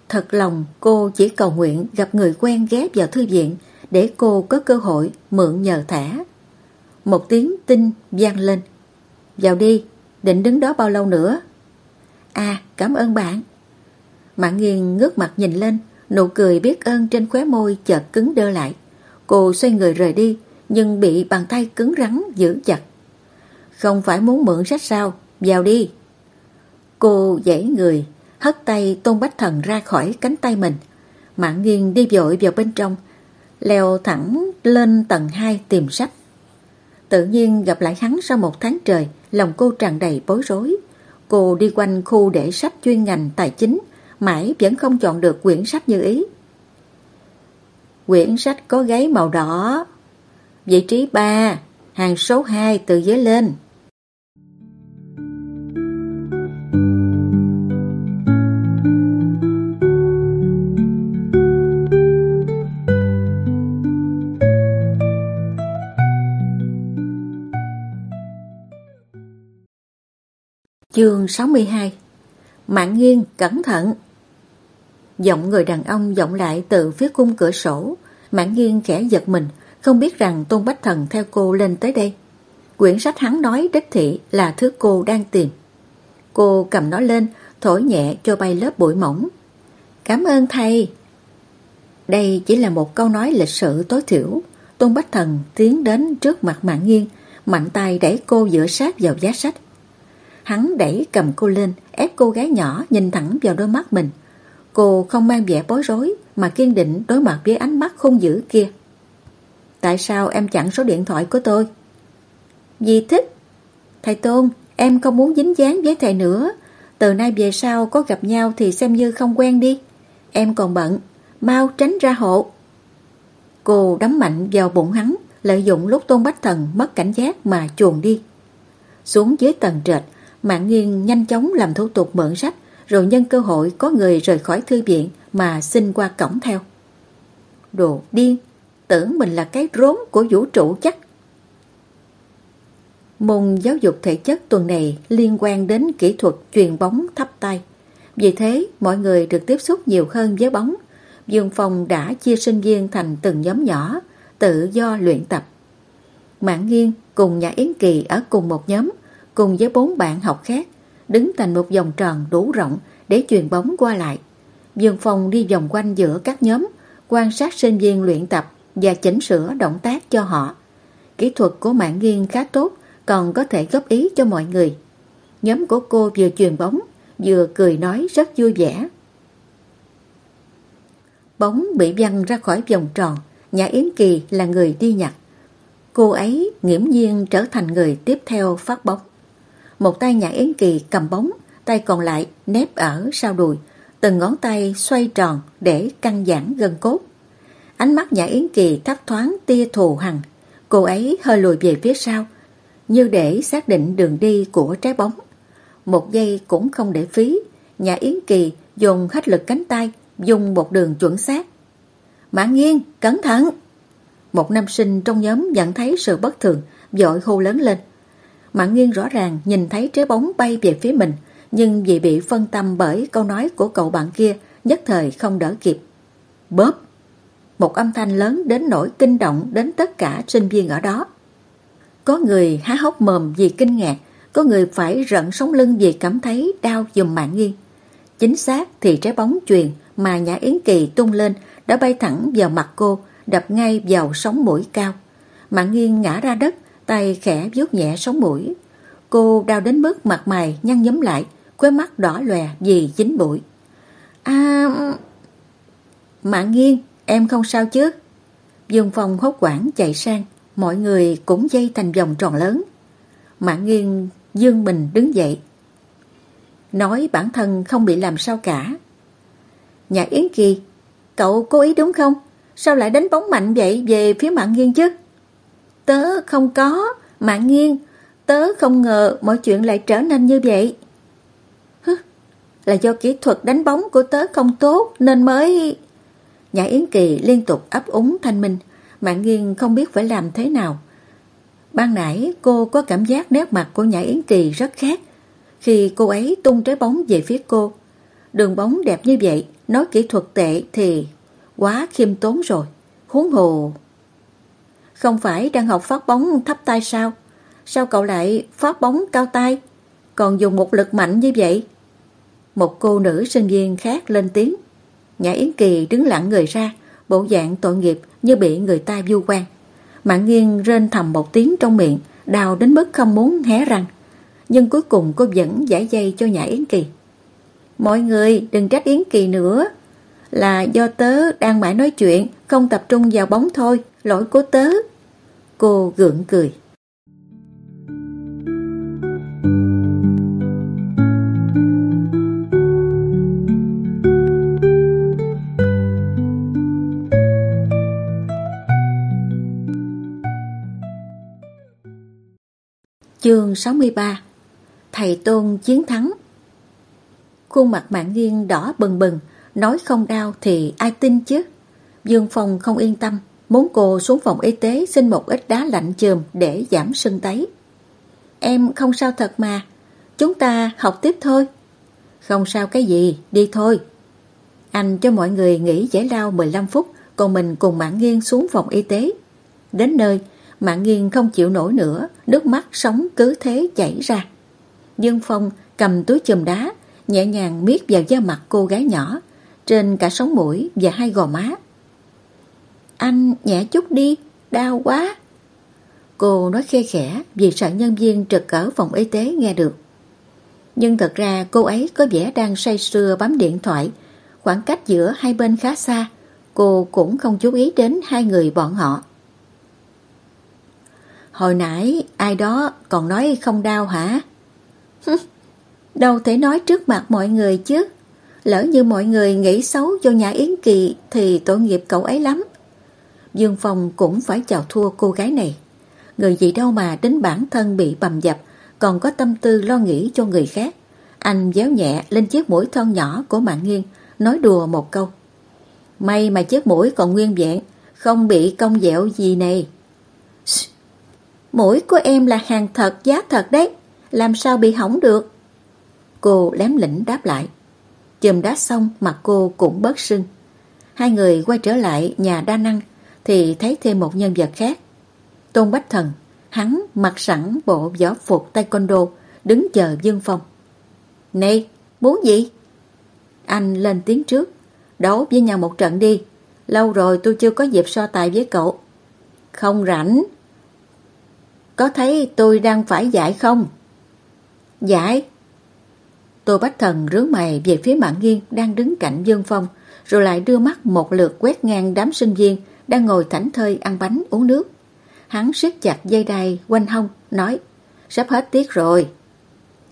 Thật lòng cô chỉ cầu nguyện gặp người quen ghé vào thư viện để cô có cơ hội mượn nhờ thẻ. Một tiếng tinh vang lên. Vào đi, định đứng đó bao lâu nữa? À, cảm ơn bạn. Mạng nghiêng ngước mặt nhìn lên, nụ cười biết ơn trên khóe môi chợt cứng đơ lại. Cô xoay người rời đi, nhưng bị bàn tay cứng rắn giữ chặt. Không phải muốn mượn sách sao, vào đi. Cô dãy người, hất tay Tôn Bách Thần ra khỏi cánh tay mình. Mạng nghiêng đi vội vào bên trong, leo thẳng lên tầng 2 tìm sách. Tự nhiên gặp lại hắn sau một tháng trời, lòng cô tràn đầy bối rối. Cô đi quanh khu để sách chuyên ngành tài chính, mãi vẫn không chọn được quyển sách như ý. Quyển sách có gáy màu đỏ. Vị trí 3, hàng số 2 từ dưới lên. Chương 62 Mạng nghiêng, cẩn thận! Giọng người đàn ông vọng lại từ phía cung cửa sổ. Mạng nghiêng khẽ giật mình, không biết rằng Tôn Bách Thần theo cô lên tới đây. Quyển sách hắn nói đích thị là thứ cô đang tìm. Cô cầm nó lên, thổi nhẹ cho bay lớp bụi mỏng. Cảm ơn thầy! Đây chỉ là một câu nói lịch sự tối thiểu. Tôn Bách Thần tiến đến trước mặt Mạng nghiêng, mạnh tay đẩy cô dựa sát vào giá sách. Hắn đẩy cầm cô lên, ép cô gái nhỏ nhìn thẳng vào đôi mắt mình. Cô không mang vẻ bối rối mà kiên định đối mặt với ánh mắt không dữ kia. Tại sao em chặn số điện thoại của tôi? Vì thích. Thầy Tôn, em không muốn dính dáng với thầy nữa. Từ nay về sau có gặp nhau thì xem như không quen đi. Em còn bận, mau tránh ra hộ. Cô đấm mạnh vào bụng hắn, lợi dụng lúc Tôn Bách Thần mất cảnh giác mà chuồn đi. Xuống dưới tầng trệt, Mạng nghiên nhanh chóng làm thủ tục mượn sách rồi nhân cơ hội có người rời khỏi thư viện mà xin qua cổng theo. Đồ điên, tưởng mình là cái rốn của vũ trụ chắc. Môn giáo dục thể chất tuần này liên quan đến kỹ thuật truyền bóng thấp tay. Vì thế, mọi người được tiếp xúc nhiều hơn với bóng. Dương Phong đã chia sinh viên thành từng nhóm nhỏ, tự do luyện tập. Mạng Nghiên cùng nhà Yến Kỳ ở cùng một nhóm, cùng với bốn bạn học khác, đứng thành một vòng tròn đủ rộng để truyền bóng qua lại. Dương Phong đi vòng quanh giữa các nhóm, quan sát sinh viên luyện tập và chỉnh sửa động tác cho họ. Kỹ thuật của Mạng Nghiên khá tốt, còn có thể góp ý cho mọi người. Nhóm của cô vừa truyền bóng, vừa cười nói rất vui vẻ. Bóng bị văng ra khỏi vòng tròn, nhà Yến Kỳ là người đi nhặt. Cô ấy nghiễm nhiên trở thành người tiếp theo phát bóng. Một tay nhà Yến Kỳ cầm bóng, tay còn lại nép ở sau đùi, từng ngón tay xoay tròn để căng giãn gân cốt. Ánh mắt nhà Yến Kỳ thấp thoáng tia thù hằn, cô ấy hơi lùi về phía sau, như để xác định đường đi của trái bóng. Một giây cũng không để phí, nhà Yến Kỳ dùng hết lực cánh tay, dùng một đường chuẩn xác. mãn nghiêng, cẩn thận! Một nam sinh trong nhóm nhận thấy sự bất thường, dội hô lớn lên. Mạng nghiêng rõ ràng nhìn thấy trái bóng bay về phía mình, nhưng vì bị phân tâm bởi câu nói của cậu bạn kia, nhất thời không đỡ kịp. Bóp! Một âm thanh lớn đến nỗi kinh động đến tất cả sinh viên ở đó. Có người há hốc mồm vì kinh ngạc, có người phải rận sống lưng vì cảm thấy đau dùm mạng nghiêng. Chính xác thì trái bóng truyền mà Nhã Yến Kỳ tung lên đã bay thẳng vào mặt cô, đập ngay vào sống mũi cao. Mạng nghiêng ngã ra đất, tay khẽ vuốt nhẹ sống mũi. Cô đau đến mức mặt mày nhăn nhấm lại, khóe mắt đỏ lòe vì dính bụi. À... Mạng nghiêng, em không sao chứ? Dương Phong hốt quảng chạy sang, mọi người cũng dây thành vòng tròn lớn. Mạng nghiêng dương mình đứng dậy. Nói bản thân không bị làm sao cả. nhà Yến Kỳ, cậu cố ý đúng không? Sao lại đánh bóng mạnh vậy về phía mạng nghiêng chứ? Tớ không có, mạng nghiêng, tớ không ngờ mọi chuyện lại trở nên như vậy. Hứ, là do kỹ thuật đánh bóng của tớ không tốt nên mới... Nhã Yến Kỳ liên tục ấp úng thanh minh, mạng nghiêng không biết phải làm thế nào. Ban nãy cô có cảm giác nét mặt của Nhã Yến Kỳ rất khác khi cô ấy tung trái bóng về phía cô. Đường bóng đẹp như vậy, nói kỹ thuật tệ thì quá khiêm tốn rồi. Huống hồ... Không phải đang học phát bóng thấp tay sao? Sao cậu lại phát bóng cao tay? Còn dùng một lực mạnh như vậy? Một cô nữ sinh viên khác lên tiếng. Nhã Yến Kỳ đứng lặng người ra, bộ dạng tội nghiệp như bị người ta vu quan. Mạng nghiêng rên thầm một tiếng trong miệng, đào đến mức không muốn hé răng. Nhưng cuối cùng cô vẫn giải dây cho Nhã Yến Kỳ. Mọi người đừng trách Yến Kỳ nữa. Là do tớ đang mãi nói chuyện, không tập trung vào bóng thôi, lỗi của tớ. Cô gượng cười. Chương 63 Thầy Tôn chiến thắng Khuôn mặt mạng nghiêng đỏ bừng bừng, nói không đau thì ai tin chứ? Dương Phong không yên tâm, muốn cô xuống phòng y tế xin một ít đá lạnh chườm để giảm sưng tấy. Em không sao thật mà, chúng ta học tiếp thôi. Không sao cái gì, đi thôi. Anh cho mọi người nghỉ giải lao 15 phút, còn mình cùng Mạng Nghiên xuống phòng y tế. Đến nơi, Mạng Nghiên không chịu nổi nữa, nước mắt sống cứ thế chảy ra. Dương Phong cầm túi chùm đá, nhẹ nhàng miết vào da mặt cô gái nhỏ, trên cả sống mũi và hai gò má. Anh nhẹ chút đi, đau quá. Cô nói khe khẽ vì sợ nhân viên trực ở phòng y tế nghe được. Nhưng thật ra cô ấy có vẻ đang say sưa bấm điện thoại, khoảng cách giữa hai bên khá xa, cô cũng không chú ý đến hai người bọn họ. Hồi nãy ai đó còn nói không đau hả? Đâu thể nói trước mặt mọi người chứ. Lỡ như mọi người nghĩ xấu cho nhà Yến Kỳ thì tội nghiệp cậu ấy lắm. Dương Phong cũng phải chào thua cô gái này. Người gì đâu mà đến bản thân bị bầm dập, còn có tâm tư lo nghĩ cho người khác. Anh déo nhẹ lên chiếc mũi thon nhỏ của mạng nghiêng, nói đùa một câu. May mà chiếc mũi còn nguyên vẹn, không bị cong dẻo gì này. Mũi của em là hàng thật giá thật đấy, làm sao bị hỏng được? Cô lém lĩnh đáp lại. Chùm đá xong mặt cô cũng bớt sưng. Hai người quay trở lại nhà đa năng, thì thấy thêm một nhân vật khác. Tôn Bách Thần, hắn mặc sẵn bộ võ phục taekwondo, đứng chờ Dương Phong. Này, muốn gì? Anh lên tiếng trước, đấu với nhau một trận đi. Lâu rồi tôi chưa có dịp so tài với cậu. Không rảnh. Có thấy tôi đang phải giải không? giải Tô Bách Thần rướng mày về phía mạng nghiêng đang đứng cạnh Dương Phong, rồi lại đưa mắt một lượt quét ngang đám sinh viên đang ngồi thảnh thơi ăn bánh uống nước. Hắn siết chặt dây đai quanh hông, nói Sắp hết tiết rồi.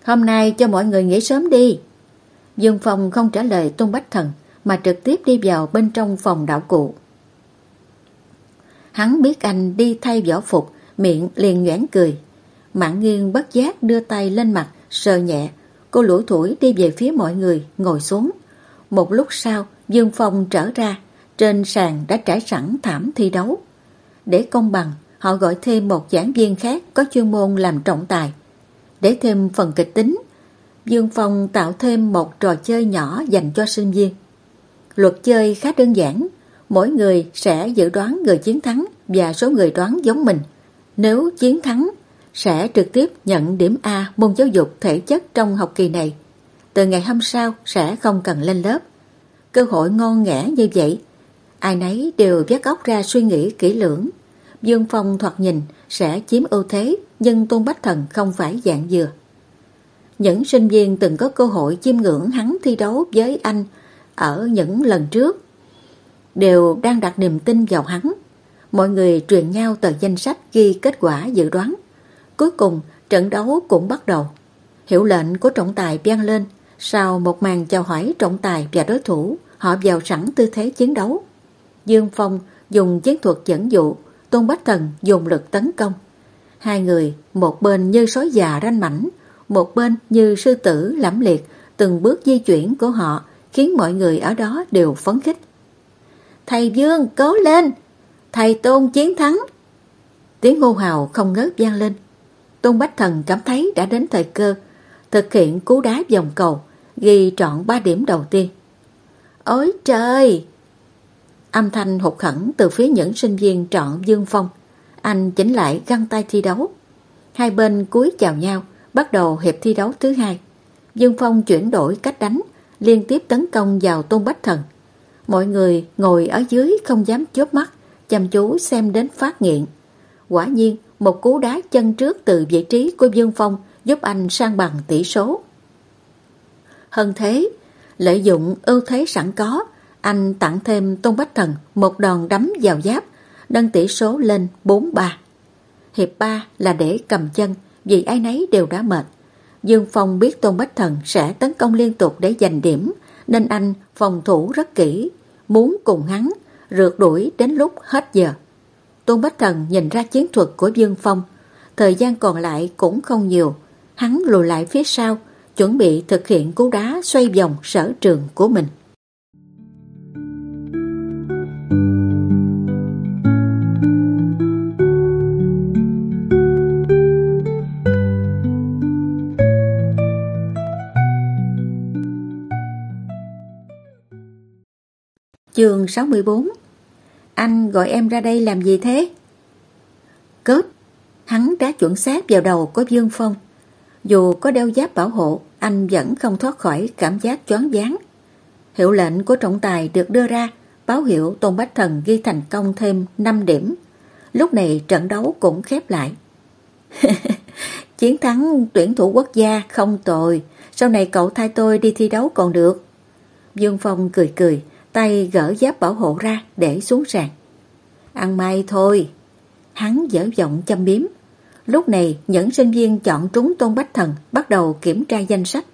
Hôm nay cho mọi người nghỉ sớm đi. Dương Phong không trả lời Tôn Bách Thần mà trực tiếp đi vào bên trong phòng đạo cụ. Hắn biết anh đi thay võ phục, miệng liền nhoảng cười. Mạng nghiêng bất giác đưa tay lên mặt, sờ nhẹ. Cô lũi thủi đi về phía mọi người, ngồi xuống. Một lúc sau, Dương Phong trở ra, trên sàn đã trải sẵn thảm thi đấu. Để công bằng, họ gọi thêm một giảng viên khác có chuyên môn làm trọng tài. Để thêm phần kịch tính, Dương Phong tạo thêm một trò chơi nhỏ dành cho sinh viên. Luật chơi khá đơn giản, mỗi người sẽ dự đoán người chiến thắng và số người đoán giống mình. Nếu chiến thắng, sẽ trực tiếp nhận điểm A môn giáo dục thể chất trong học kỳ này. Từ ngày hôm sau sẽ không cần lên lớp. Cơ hội ngon nghẽ như vậy, ai nấy đều vắt óc ra suy nghĩ kỹ lưỡng. Dương Phong thoạt nhìn sẽ chiếm ưu thế, nhưng Tôn Bách Thần không phải dạng dừa. Những sinh viên từng có cơ hội chiêm ngưỡng hắn thi đấu với anh ở những lần trước đều đang đặt niềm tin vào hắn. Mọi người truyền nhau tờ danh sách ghi kết quả dự đoán. Cuối cùng, trận đấu cũng bắt đầu. Hiệu lệnh của trọng tài vang lên. Sau một màn chào hỏi trọng tài và đối thủ, họ vào sẵn tư thế chiến đấu. Dương Phong dùng chiến thuật dẫn dụ, Tôn Bách Thần dùng lực tấn công. Hai người, một bên như sói già ranh mảnh, một bên như sư tử lẫm liệt, từng bước di chuyển của họ khiến mọi người ở đó đều phấn khích. Thầy Dương, cố lên! Thầy Tôn chiến thắng! Tiếng ngô hào không ngớt vang lên. Tôn Bách Thần cảm thấy đã đến thời cơ, thực hiện cú đá vòng cầu, ghi trọn 3 điểm đầu tiên. Ôi trời! Âm thanh hụt khẩn từ phía những sinh viên trọn Dương Phong. Anh chỉnh lại găng tay thi đấu. Hai bên cúi chào nhau, bắt đầu hiệp thi đấu thứ hai. Dương Phong chuyển đổi cách đánh, liên tiếp tấn công vào Tôn Bách Thần. Mọi người ngồi ở dưới không dám chớp mắt, chăm chú xem đến phát nghiện. Quả nhiên, một cú đá chân trước từ vị trí của Dương Phong giúp anh sang bằng tỷ số. Hơn thế, lợi dụng ưu thế sẵn có, anh tặng thêm Tôn Bách Thần một đòn đấm vào giáp, nâng tỷ số lên 4-3. Hiệp 3 là để cầm chân, vì ai nấy đều đã mệt. Dương Phong biết Tôn Bách Thần sẽ tấn công liên tục để giành điểm, nên anh phòng thủ rất kỹ, muốn cùng hắn rượt đuổi đến lúc hết giờ. Tôn Bách Thần nhìn ra chiến thuật của Dương Phong, thời gian còn lại cũng không nhiều. Hắn lùi lại phía sau, chuẩn bị thực hiện cú đá xoay vòng sở trường của mình. Chương 64 Anh gọi em ra đây làm gì thế? Cớp Hắn đã chuẩn xác vào đầu của Dương Phong. Dù có đeo giáp bảo hộ, Anh vẫn không thoát khỏi cảm giác choáng váng. Hiệu lệnh của trọng tài được đưa ra, Báo hiệu Tôn Bách Thần ghi thành công thêm 5 điểm. Lúc này trận đấu cũng khép lại. Chiến thắng tuyển thủ quốc gia không tồi. Sau này cậu thay tôi đi thi đấu còn được. Dương Phong cười cười tay gỡ giáp bảo hộ ra để xuống sàn. Ăn may thôi. Hắn dở giọng châm biếm. Lúc này, những sinh viên chọn trúng Tôn Bách Thần bắt đầu kiểm tra danh sách.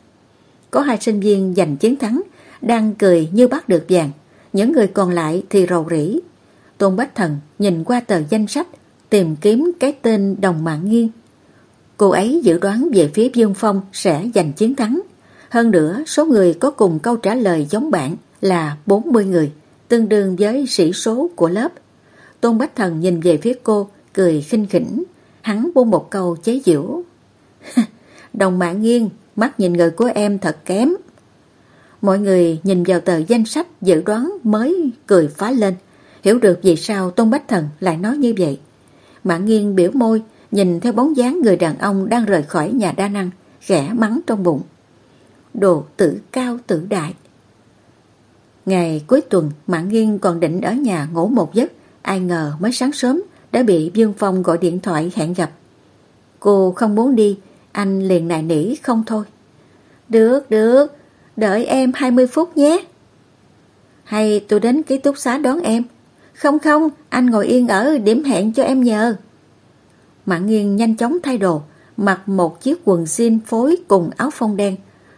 Có hai sinh viên giành chiến thắng, đang cười như bắt được vàng. Những người còn lại thì rầu rĩ. Tôn Bách Thần nhìn qua tờ danh sách, tìm kiếm cái tên đồng mạng nghiêng. Cô ấy dự đoán về phía Dương Phong sẽ giành chiến thắng. Hơn nữa, số người có cùng câu trả lời giống bạn là 40 người, tương đương với sĩ số của lớp. Tôn Bách Thần nhìn về phía cô, cười khinh khỉnh. Hắn buông một câu chế giễu. Đồng mạng nghiêng, mắt nhìn người của em thật kém. Mọi người nhìn vào tờ danh sách dự đoán mới cười phá lên. hiểu được vì sao Tôn Bách Thần lại nói như vậy. Mạng nghiêng biểu môi, nhìn theo bóng dáng người đàn ông đang rời khỏi nhà đa năng, khẽ mắng trong bụng. Đồ tử cao tử đại. Ngày cuối tuần, Mạng nghiêng còn định ở nhà ngủ một giấc, ai ngờ mới sáng sớm đã bị Dương Phong gọi điện thoại hẹn gặp. Cô không muốn đi, anh liền nài nỉ không thôi. Được, được, đợi em 20 phút nhé. Hay tôi đến ký túc xá đón em. Không không, anh ngồi yên ở điểm hẹn cho em nhờ. Mạng nghiêng nhanh chóng thay đồ, mặc một chiếc quần jean phối cùng áo phông đen.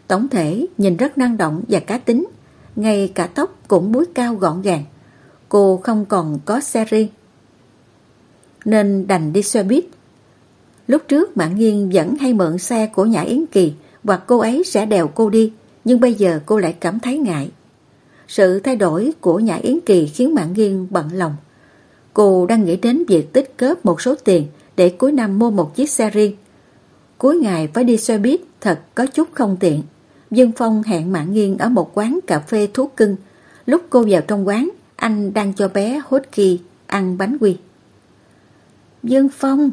Tổng thể nhìn rất năng động và cá tính, ngay cả tóc cũng búi cao gọn gàng. Cô không còn có xe riêng. Nên đành đi xe buýt. Lúc trước Mạng Nghiên vẫn hay mượn xe của Nhã Yến Kỳ hoặc cô ấy sẽ đèo cô đi, nhưng bây giờ cô lại cảm thấy ngại. Sự thay đổi của Nhã Yến Kỳ khiến Mạng Nghiên bận lòng. Cô đang nghĩ đến việc tích góp một số tiền để cuối năm mua một chiếc xe riêng. Cuối ngày phải đi xe buýt thật có chút không tiện. Dương Phong hẹn Mạng Nghiên ở một quán cà phê thú cưng. Lúc cô vào trong quán, anh đang cho bé hốt kỳ ăn bánh quy. Dương Phong!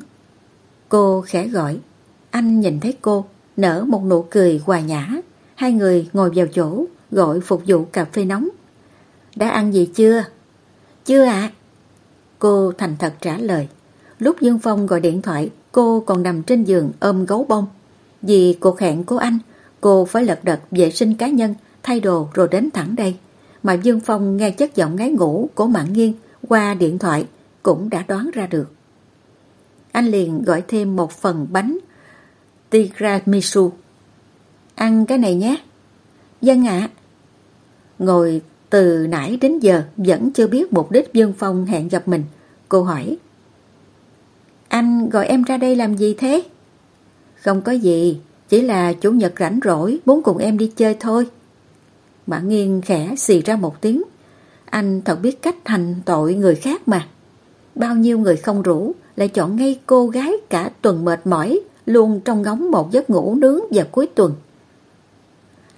Cô khẽ gọi. Anh nhìn thấy cô, nở một nụ cười hòa nhã. Hai người ngồi vào chỗ, gọi phục vụ cà phê nóng. Đã ăn gì chưa? Chưa ạ. Cô thành thật trả lời. Lúc Dương Phong gọi điện thoại, cô còn nằm trên giường ôm gấu bông. Vì cuộc hẹn của anh, cô phải lật đật vệ sinh cá nhân, thay đồ rồi đến thẳng đây. Mà Dương Phong nghe chất giọng ngái ngủ của Mạng Nghiên qua điện thoại cũng đã đoán ra được. Anh liền gọi thêm một phần bánh tiramisu. Ăn cái này nhé. Dân ạ. Ngồi từ nãy đến giờ vẫn chưa biết mục đích Dương Phong hẹn gặp mình. Cô hỏi. Anh gọi em ra đây làm gì thế? Không có gì, chỉ là chủ nhật rảnh rỗi muốn cùng em đi chơi thôi. Mã Nghiên khẽ xì ra một tiếng. Anh thật biết cách thành tội người khác mà. Bao nhiêu người không rủ lại chọn ngay cô gái cả tuần mệt mỏi luôn trong ngóng một giấc ngủ nướng vào cuối tuần.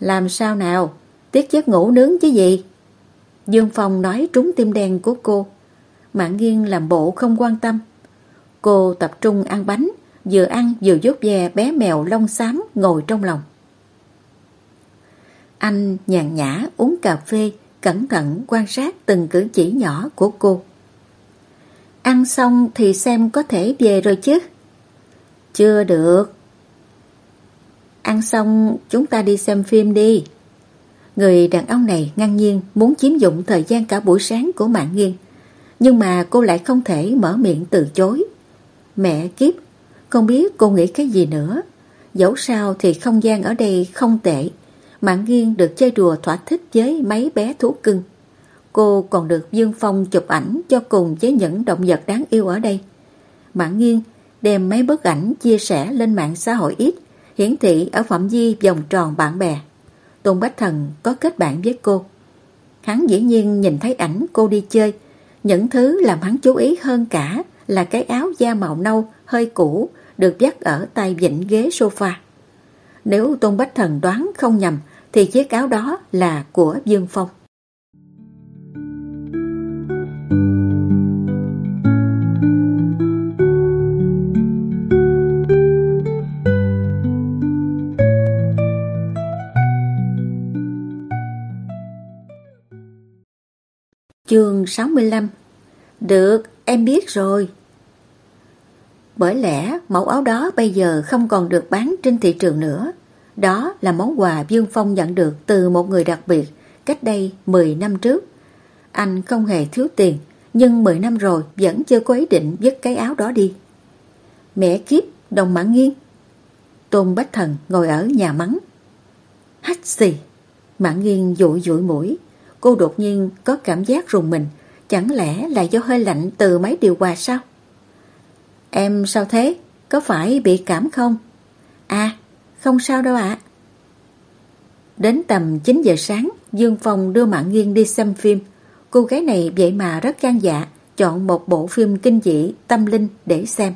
Làm sao nào? Tiếc giấc ngủ nướng chứ gì? Dương Phong nói trúng tim đen của cô. Mạng nghiêng làm bộ không quan tâm. Cô tập trung ăn bánh, vừa ăn vừa dốt ve bé mèo lông xám ngồi trong lòng. Anh nhàn nhã uống cà phê, cẩn thận quan sát từng cử chỉ nhỏ của cô. Ăn xong thì xem có thể về rồi chứ. Chưa được. Ăn xong chúng ta đi xem phim đi. Người đàn ông này ngang nhiên muốn chiếm dụng thời gian cả buổi sáng của mạng nghiêng. Nhưng mà cô lại không thể mở miệng từ chối. Mẹ kiếp, không biết cô nghĩ cái gì nữa. Dẫu sao thì không gian ở đây không tệ. Mạng nghiêng được chơi đùa thỏa thích với mấy bé thú cưng. Cô còn được Dương Phong chụp ảnh cho cùng với những động vật đáng yêu ở đây. Mạng nghiêng đem mấy bức ảnh chia sẻ lên mạng xã hội ít, hiển thị ở phạm vi vòng tròn bạn bè. Tôn Bách Thần có kết bạn với cô. Hắn dĩ nhiên nhìn thấy ảnh cô đi chơi, những thứ làm hắn chú ý hơn cả là cái áo da màu nâu hơi cũ được dắt ở tay vịnh ghế sofa. Nếu Tôn Bách Thần đoán không nhầm thì chiếc áo đó là của Dương Phong. Chương 65 Được, em biết rồi. Bởi lẽ mẫu áo đó bây giờ không còn được bán trên thị trường nữa. Đó là món quà Dương Phong nhận được từ một người đặc biệt cách đây 10 năm trước. Anh không hề thiếu tiền, nhưng 10 năm rồi vẫn chưa có ý định vứt cái áo đó đi. Mẹ kiếp, đồng mãn nghiêng. Tôn Bách Thần ngồi ở nhà mắng. Hách xì, mãn nghiêng dụi dụi mũi. Cô đột nhiên có cảm giác rùng mình, chẳng lẽ là do hơi lạnh từ máy điều hòa sao? Em sao thế? Có phải bị cảm không? À, không sao đâu ạ. Đến tầm 9 giờ sáng, Dương Phong đưa Mạng Nghiên đi xem phim. Cô gái này vậy mà rất gan dạ, chọn một bộ phim kinh dị, tâm linh để xem.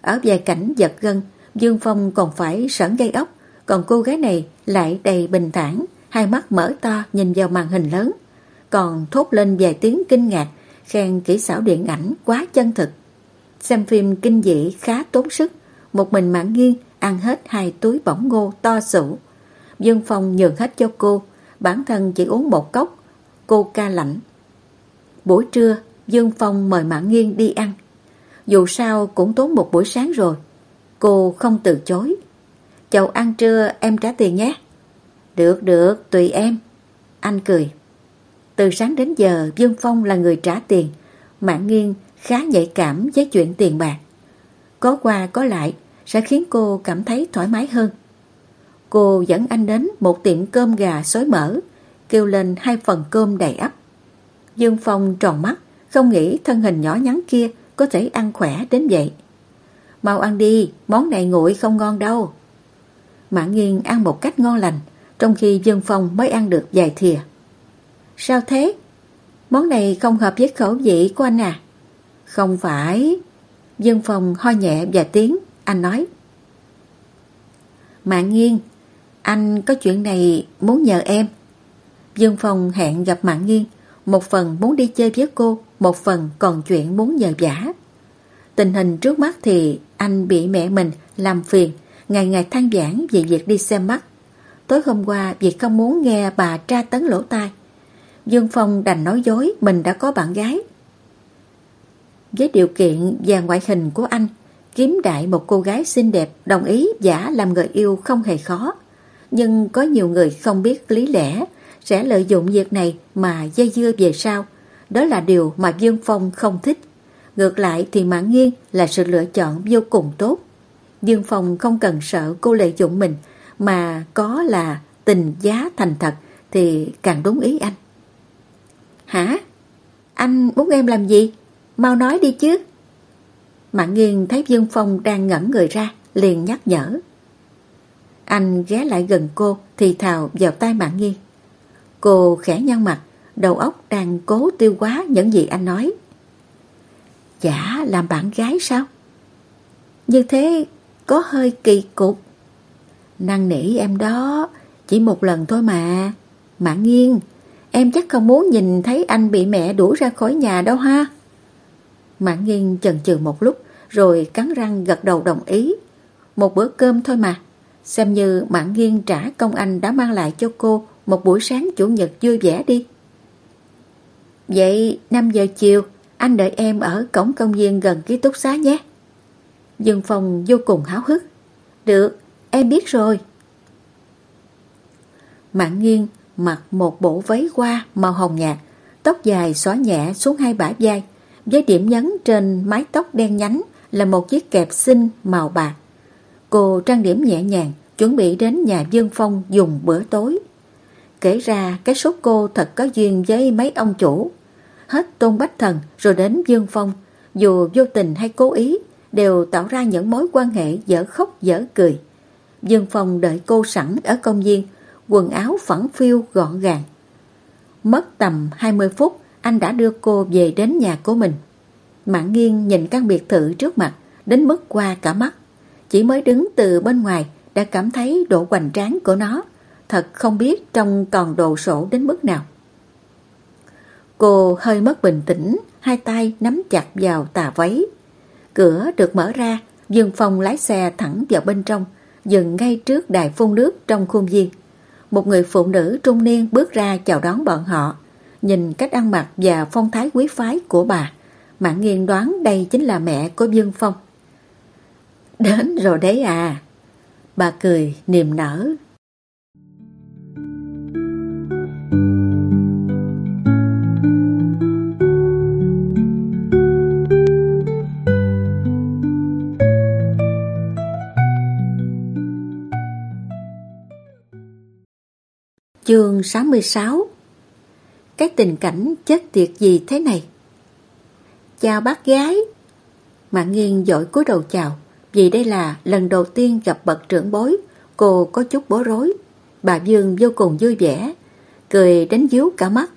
Ở vài cảnh giật gân, Dương Phong còn phải sởn gây ốc, còn cô gái này lại đầy bình thản, hai mắt mở to nhìn vào màn hình lớn. Còn thốt lên vài tiếng kinh ngạc khen kỹ xảo điện ảnh quá chân thực. Xem phim kinh dị khá tốn sức, một mình Mãn nghiêng ăn hết hai túi bỏng ngô to sủ. Dương Phong nhường hết cho cô, bản thân chỉ uống một cốc, cô ca lạnh. Buổi trưa, Dương Phong mời Mãn nghiêng đi ăn. Dù sao cũng tốn một buổi sáng rồi. Cô không từ chối. Chầu ăn trưa em trả tiền nhé. Được được, tùy em. Anh cười. Từ sáng đến giờ Dương Phong là người trả tiền. Mãn nghiêng khá nhạy cảm với chuyện tiền bạc. Có qua có lại sẽ khiến cô cảm thấy thoải mái hơn. Cô dẫn anh đến một tiệm cơm gà xối mỡ, kêu lên hai phần cơm đầy ắp. Dương Phong tròn mắt, không nghĩ thân hình nhỏ nhắn kia có thể ăn khỏe đến vậy. Mau ăn đi, món này nguội không ngon đâu. Mã Nghiên ăn một cách ngon lành, trong khi Dương Phong mới ăn được vài thìa. Sao thế? Món này không hợp với khẩu vị của anh à? Không phải. Dương Phong ho nhẹ và tiếng, anh nói. Mạng nghiêng, anh có chuyện này muốn nhờ em. Dương Phong hẹn gặp Mạng Nghiên, một phần muốn đi chơi với cô, một phần còn chuyện muốn nhờ giả. Tình hình trước mắt thì anh bị mẹ mình làm phiền, ngày ngày than giảng về việc đi xem mắt. Tối hôm qua vì không muốn nghe bà tra tấn lỗ tai. Dương Phong đành nói dối mình đã có bạn gái. Với điều kiện và ngoại hình của anh, kiếm đại một cô gái xinh đẹp đồng ý giả làm người yêu không hề khó. Nhưng có nhiều người không biết lý lẽ, sẽ lợi dụng việc này mà dây dưa về sau. Đó là điều mà Dương Phong không thích. Ngược lại thì Mãn Nghiên là sự lựa chọn vô cùng tốt. Dương Phong không cần sợ cô lợi dụng mình, mà có là tình giá thành thật thì càng đúng ý anh. Hả? Anh muốn em làm gì? Mau nói đi chứ. Mạng nghiêng thấy Dương Phong đang ngẩn người ra, liền nhắc nhở. Anh ghé lại gần cô, thì thào vào tay Mạng nghiêng. Cô khẽ nhăn mặt, đầu óc đang cố tiêu hóa những gì anh nói. Chả làm bạn gái sao? Như thế có hơi kỳ cục. Năng nỉ em đó, chỉ một lần thôi mà. Mạng nghiêng, em chắc không muốn nhìn thấy anh bị mẹ đuổi ra khỏi nhà đâu ha. Mạng Nghiên chần chừ một lúc, rồi cắn răng gật đầu đồng ý. Một bữa cơm thôi mà, xem như Mạng Nghiên trả công anh đã mang lại cho cô một buổi sáng chủ nhật vui vẻ đi. Vậy 5 giờ chiều, anh đợi em ở cổng công viên gần ký túc xá nhé. Dương Phong vô cùng háo hức. Được, em biết rồi. Mạng nghiêng mặc một bộ váy hoa màu hồng nhạt, tóc dài xóa nhẹ xuống hai bả vai, với điểm nhấn trên mái tóc đen nhánh là một chiếc kẹp xinh màu bạc. Cô trang điểm nhẹ nhàng, chuẩn bị đến nhà Dương Phong dùng bữa tối. Kể ra cái số cô thật có duyên với mấy ông chủ. Hết Tôn Bách Thần rồi đến Dương Phong, dù vô tình hay cố ý, đều tạo ra những mối quan hệ dở khóc dở cười. Dương Phong đợi cô sẵn ở công viên, quần áo phẳng phiu gọn gàng. Mất tầm 20 phút, anh đã đưa cô về đến nhà của mình. Mạng nghiêng nhìn căn biệt thự trước mặt, đến mức qua cả mắt. Chỉ mới đứng từ bên ngoài đã cảm thấy độ hoành tráng của nó. Thật không biết trông còn đồ sổ đến mức nào. Cô hơi mất bình tĩnh, hai tay nắm chặt vào tà váy. Cửa được mở ra, Dương Phong lái xe thẳng vào bên trong, dừng ngay trước đài phun nước trong khuôn viên. Một người phụ nữ trung niên bước ra chào đón bọn họ, nhìn cách ăn mặc và phong thái quý phái của bà. Mạng Nghiên đoán đây chính là mẹ của Dương Phong. Đến rồi đấy à. Bà cười niềm nở. Chương 66 cái tình cảnh chết tiệt gì thế này? Chào bác gái. Mạng nghiêng dội cúi đầu chào, vì đây là lần đầu tiên gặp bậc trưởng bối, cô có chút bối rối. Bà Dương vô cùng vui vẻ, cười đánh díu cả mắt.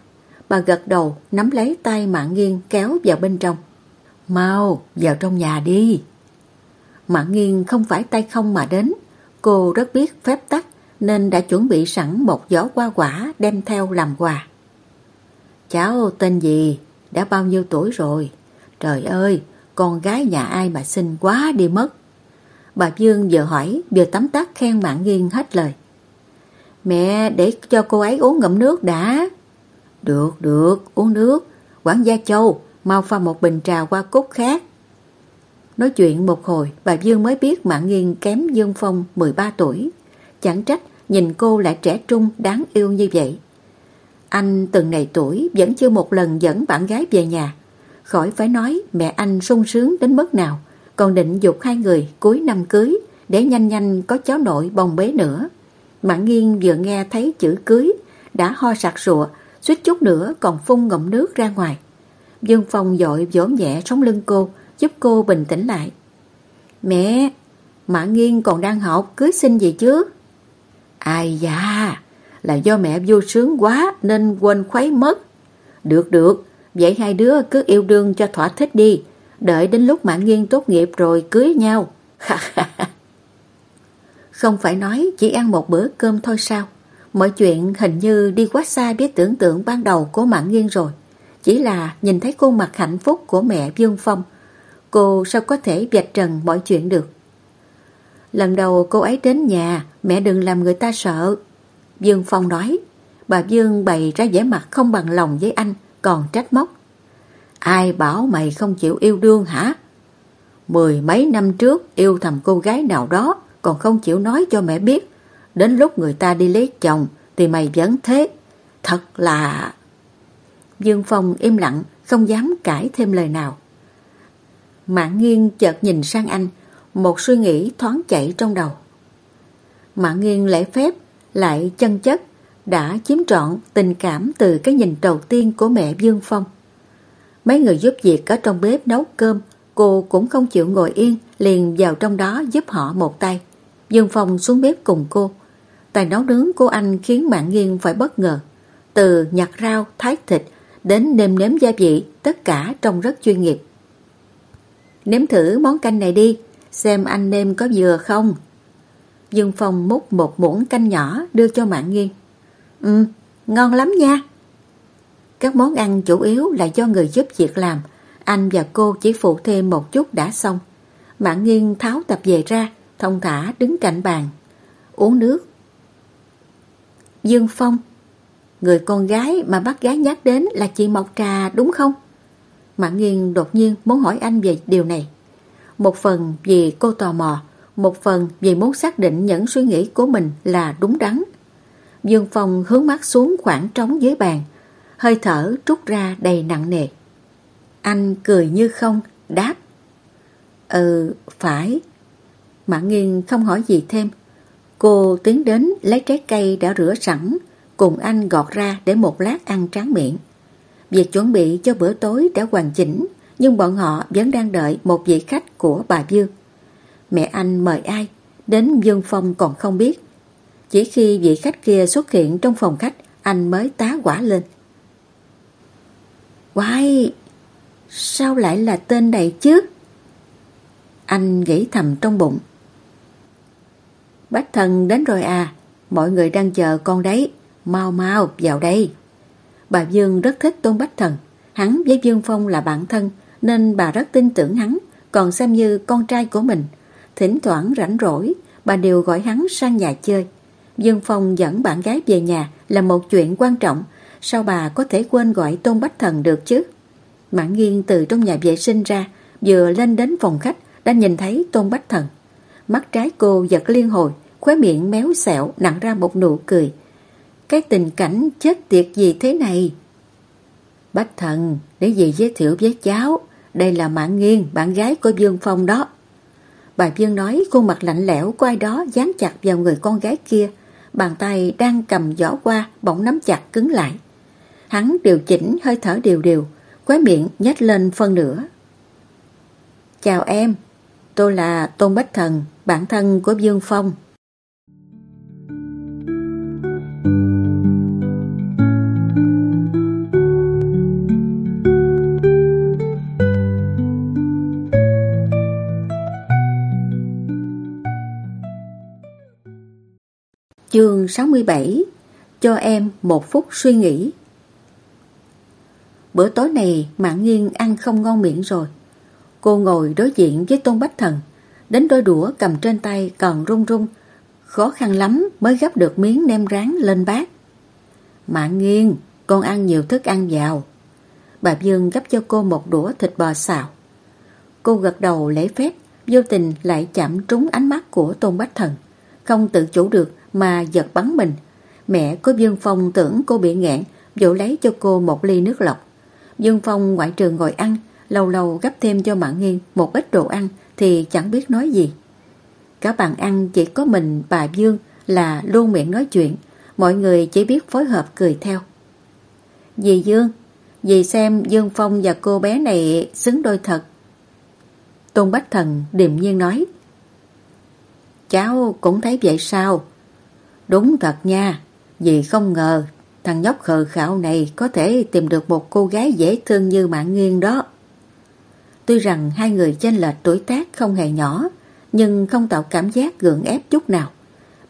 Bà gật đầu nắm lấy tay Mạng nghiêng kéo vào bên trong. Mau, vào trong nhà đi. Mạng nghiêng không phải tay không mà đến, cô rất biết phép tắc nên đã chuẩn bị sẵn một giỏ hoa quả đem theo làm quà. Cháu tên gì? đã bao nhiêu tuổi rồi? Trời ơi, con gái nhà ai mà xinh quá đi mất. Bà Dương vừa hỏi vừa tắm tắt khen Mạng Nghiên hết lời. Mẹ để cho cô ấy uống ngậm nước đã. Được, được, uống nước. Quản gia Châu, mau pha một bình trà qua cốt khác. Nói chuyện một hồi, bà Dương mới biết Mạng Nghiên kém Dương Phong 13 tuổi. Chẳng trách nhìn cô lại trẻ trung đáng yêu như vậy. Anh từng này tuổi vẫn chưa một lần dẫn bạn gái về nhà. Khỏi phải nói mẹ anh sung sướng đến mức nào, còn định dục hai người cuối năm cưới để nhanh nhanh có cháu nội bồng bế nữa. Mạng nghiêng vừa nghe thấy chữ cưới, đã ho sặc sụa, suýt chút nữa còn phun ngậm nước ra ngoài. Dương Phong dội vỗ nhẹ sống lưng cô, giúp cô bình tĩnh lại. Mẹ, Mã Nghiên còn đang học, cưới xin gì chứ? Ai da, là do mẹ vui sướng quá nên quên khuấy mất. Được được, vậy hai đứa cứ yêu đương cho thỏa thích đi, đợi đến lúc Mạng nghiên tốt nghiệp rồi cưới nhau. Không phải nói chỉ ăn một bữa cơm thôi sao? Mọi chuyện hình như đi quá xa biết tưởng tượng ban đầu của Mạng Nghiên rồi. Chỉ là nhìn thấy khuôn mặt hạnh phúc của mẹ Dương Phong. Cô sao có thể vạch trần mọi chuyện được? Lần đầu cô ấy đến nhà, mẹ đừng làm người ta sợ. Dương Phong nói. Bà Dương bày ra vẻ mặt không bằng lòng với anh, còn trách móc. Ai bảo mày không chịu yêu đương hả? Mười mấy năm trước yêu thầm cô gái nào đó, còn không chịu nói cho mẹ biết. Đến lúc người ta đi lấy chồng thì mày vẫn thế. Thật là... Dương Phong im lặng, không dám cãi thêm lời nào. Mạng nghiêng chợt nhìn sang anh, một suy nghĩ thoáng chạy trong đầu. Mạng nghiêng lễ phép, lại chân chất, đã chiếm trọn tình cảm từ cái nhìn đầu tiên của mẹ Dương Phong. Mấy người giúp việc ở trong bếp nấu cơm, cô cũng không chịu ngồi yên, liền vào trong đó giúp họ một tay. Dương Phong xuống bếp cùng cô. Tài nấu nướng của anh khiến Mạng Nghiên phải bất ngờ. Từ nhặt rau, thái thịt đến nêm nếm gia vị, tất cả trông rất chuyên nghiệp. Nếm thử món canh này đi, xem anh nêm có vừa không. Dương Phong múc một muỗng canh nhỏ đưa cho Mạng Nghiên. Ừ, ngon lắm nha. Các món ăn chủ yếu là do người giúp việc làm. Anh và cô chỉ phụ thêm một chút đã xong. Mạng Nghiên tháo tập về ra, thông thả đứng cạnh bàn, uống nước. Dương Phong, người con gái mà bác gái nhắc đến là chị Mộc Trà đúng không? Mạng Nghiên đột nhiên muốn hỏi anh về điều này. Một phần vì cô tò mò, một phần vì muốn xác định những suy nghĩ của mình là đúng đắn. Dương Phong hướng mắt xuống khoảng trống dưới bàn, hơi thở trút ra đầy nặng nề. Anh cười như không, đáp. Ừ, phải, mã nghiên không hỏi gì thêm. Cô tiến đến lấy trái cây đã rửa sẵn, cùng anh gọt ra để một lát ăn tráng miệng. Việc chuẩn bị cho bữa tối đã hoàn chỉnh, nhưng bọn họ vẫn đang đợi một vị khách của bà Dương. Mẹ anh mời ai, đến Dương Phong còn không biết. Chỉ khi vị khách kia xuất hiện trong phòng khách, anh mới tá quả lên. Quái, sao lại là tên này chứ? Anh nghĩ thầm trong bụng. Bách thần đến rồi à, mọi người đang chờ con đấy, mau mau vào đây. Bà Dương rất thích Tôn Bách Thần, hắn với Dương Phong là bạn thân nên bà rất tin tưởng hắn, còn xem như con trai của mình. Thỉnh thoảng rảnh rỗi, bà đều gọi hắn sang nhà chơi. Dương Phong dẫn bạn gái về nhà là một chuyện quan trọng, sao bà có thể quên gọi Tôn Bách Thần được chứ? Mãn Nghiên từ trong nhà vệ sinh ra, vừa lên đến phòng khách đã nhìn thấy Tôn Bách Thần. Mắt trái cô giật liên hồi, khóe miệng méo xẹo nặng ra một nụ cười. Cái tình cảnh chết tiệt gì thế này? Bách thần, để gì giới thiệu với cháu, đây là mãn Nghiên, bạn gái của Dương Phong đó. Bà Dương nói khuôn mặt lạnh lẽo của ai đó dán chặt vào người con gái kia, bàn tay đang cầm giỏ qua bỗng nắm chặt cứng lại. Hắn điều chỉnh hơi thở đều đều, khóe miệng nhếch lên phân nửa. Chào em, tôi là Tôn Bách Thần, bạn thân của Dương Phong. Chương 67 Cho em một phút suy nghĩ Bữa tối này Mạng Nghiên ăn không ngon miệng rồi. Cô ngồi đối diện với Tôn Bách Thần, đến đôi đũa cầm trên tay còn run run, khó khăn lắm mới gấp được miếng nem rán lên bát. Mạng Nghiên, con ăn nhiều thức ăn vào. Bà Dương gấp cho cô một đũa thịt bò xào. Cô gật đầu lễ phép, vô tình lại chạm trúng ánh mắt của Tôn Bách Thần. Không tự chủ được mà giật bắn mình. Mẹ của Dương Phong tưởng cô bị nghẹn, dỗ lấy cho cô một ly nước lọc. Dương Phong ngoại trường ngồi ăn, lâu lâu gấp thêm cho Mạng Nghiên một ít đồ ăn thì chẳng biết nói gì. Cả bàn ăn chỉ có mình bà Dương là luôn miệng nói chuyện, mọi người chỉ biết phối hợp cười theo. Dì Dương, dì xem Dương Phong và cô bé này xứng đôi thật. Tôn Bách Thần điềm nhiên nói. Cháu cũng thấy vậy sao? Đúng thật nha, vì không ngờ thằng nhóc khờ khạo này có thể tìm được một cô gái dễ thương như Mạng Nghiên đó. Tuy rằng hai người chênh lệch tuổi tác không hề nhỏ, nhưng không tạo cảm giác gượng ép chút nào.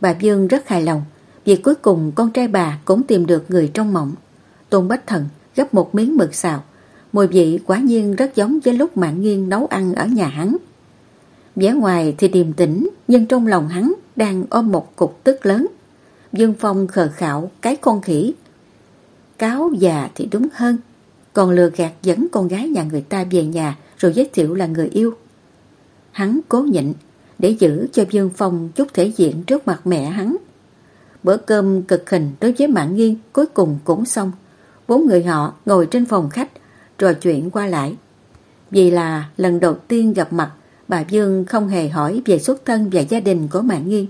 Bà Dương rất hài lòng, vì cuối cùng con trai bà cũng tìm được người trong mộng. Tôn Bách Thần gấp một miếng mực xào, mùi vị quả nhiên rất giống với lúc Mạng Nghiên nấu ăn ở nhà hắn. vẻ ngoài thì điềm tĩnh, nhưng trong lòng hắn đang ôm một cục tức lớn. Dương Phong khờ khạo cái con khỉ. Cáo già thì đúng hơn, còn lừa gạt dẫn con gái nhà người ta về nhà rồi giới thiệu là người yêu. Hắn cố nhịn để giữ cho Dương Phong chút thể diện trước mặt mẹ hắn. Bữa cơm cực hình đối với Mạng Nghiên cuối cùng cũng xong. Bốn người họ ngồi trên phòng khách trò chuyện qua lại. Vì là lần đầu tiên gặp mặt bà Dương không hề hỏi về xuất thân và gia đình của Mạng Nghiên.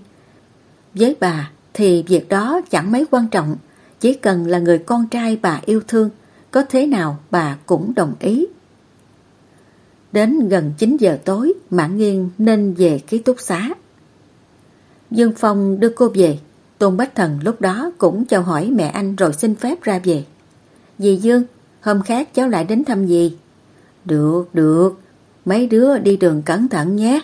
Với bà thì việc đó chẳng mấy quan trọng chỉ cần là người con trai bà yêu thương có thế nào bà cũng đồng ý. Đến gần 9 giờ tối, mãn Nghiên nên về ký túc xá. Dương Phong đưa cô về, Tôn Bách Thần lúc đó cũng chào hỏi mẹ anh rồi xin phép ra về. Dì Dương, hôm khác cháu lại đến thăm dì. Được, được, mấy đứa đi đường cẩn thận nhé.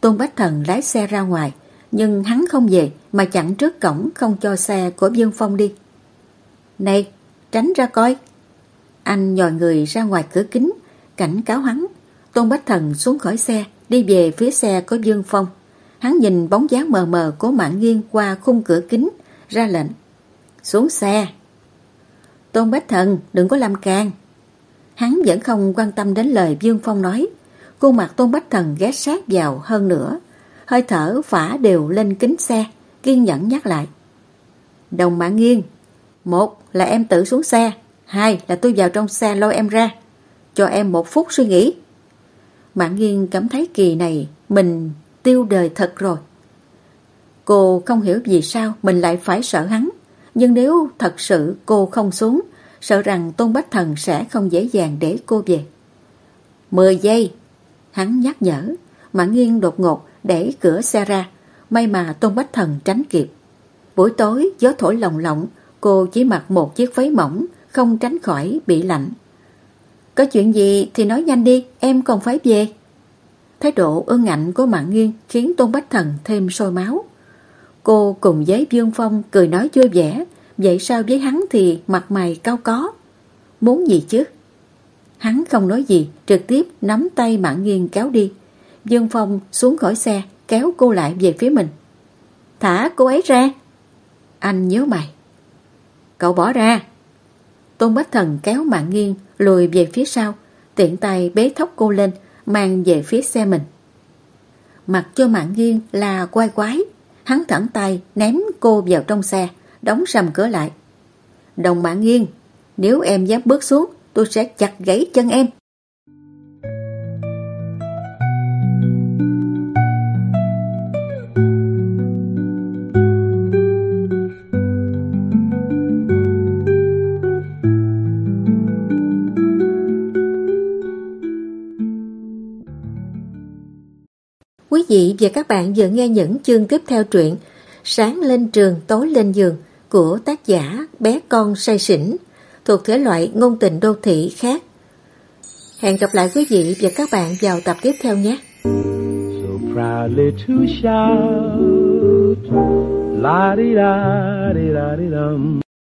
Tôn Bách Thần lái xe ra ngoài, nhưng hắn không về mà chặn trước cổng không cho xe của Dương Phong đi. Này, tránh ra coi. Anh nhòi người ra ngoài cửa kính, cảnh cáo hắn. Tôn Bách Thần xuống khỏi xe, đi về phía xe của Dương Phong. Hắn nhìn bóng dáng mờ mờ của mạng nghiêng qua khung cửa kính, ra lệnh. Xuống xe. Tôn Bách Thần, đừng có làm can. Hắn vẫn không quan tâm đến lời Dương Phong nói. Khuôn mặt Tôn Bách Thần ghé sát vào hơn nữa. Hơi thở phả đều lên kính xe, kiên nhẫn nhắc lại. Đồng mạng nghiêng, một là em tự xuống xe, hai là tôi vào trong xe lôi em ra. Cho em một phút suy nghĩ. Mạng nghiêng cảm thấy kỳ này mình tiêu đời thật rồi. Cô không hiểu vì sao mình lại phải sợ hắn. Nhưng nếu thật sự cô không xuống, sợ rằng Tôn Bách Thần sẽ không dễ dàng để cô về. Mười giây, hắn nhắc nhở, Mạng nghiêng đột ngột để cửa xe ra, may mà Tôn Bách Thần tránh kịp. Buổi tối gió thổi lồng lộng, cô chỉ mặc một chiếc váy mỏng, không tránh khỏi bị lạnh. Có chuyện gì thì nói nhanh đi, em còn phải về. Thái độ ương ngạnh của Mạng Nghiên khiến Tôn Bách Thần thêm sôi máu. Cô cùng với Dương Phong cười nói vui vẻ, vậy sao với hắn thì mặt mày cao có? Muốn gì chứ? Hắn không nói gì, trực tiếp nắm tay Mạng Nghiên kéo đi. Dương Phong xuống khỏi xe, kéo cô lại về phía mình. Thả cô ấy ra. Anh nhớ mày. Cậu bỏ ra. Tôn Bách Thần kéo Mạng nghiêng lùi về phía sau, tiện tay bế thóc cô lên, mang về phía xe mình. Mặc cho Mạng nghiêng là quay quái, hắn thẳng tay ném cô vào trong xe, đóng sầm cửa lại. Đồng Mạng nghiêng nếu em dám bước xuống, tôi sẽ chặt gãy chân em. Vị và các bạn vừa nghe những chương tiếp theo truyện Sáng lên trường, tối lên giường của tác giả Bé Con Say Sỉnh thuộc thể loại ngôn tình đô thị khác. Hẹn gặp lại quý vị và các bạn vào tập tiếp theo nhé. So proudly to shout, la di da di da di dum.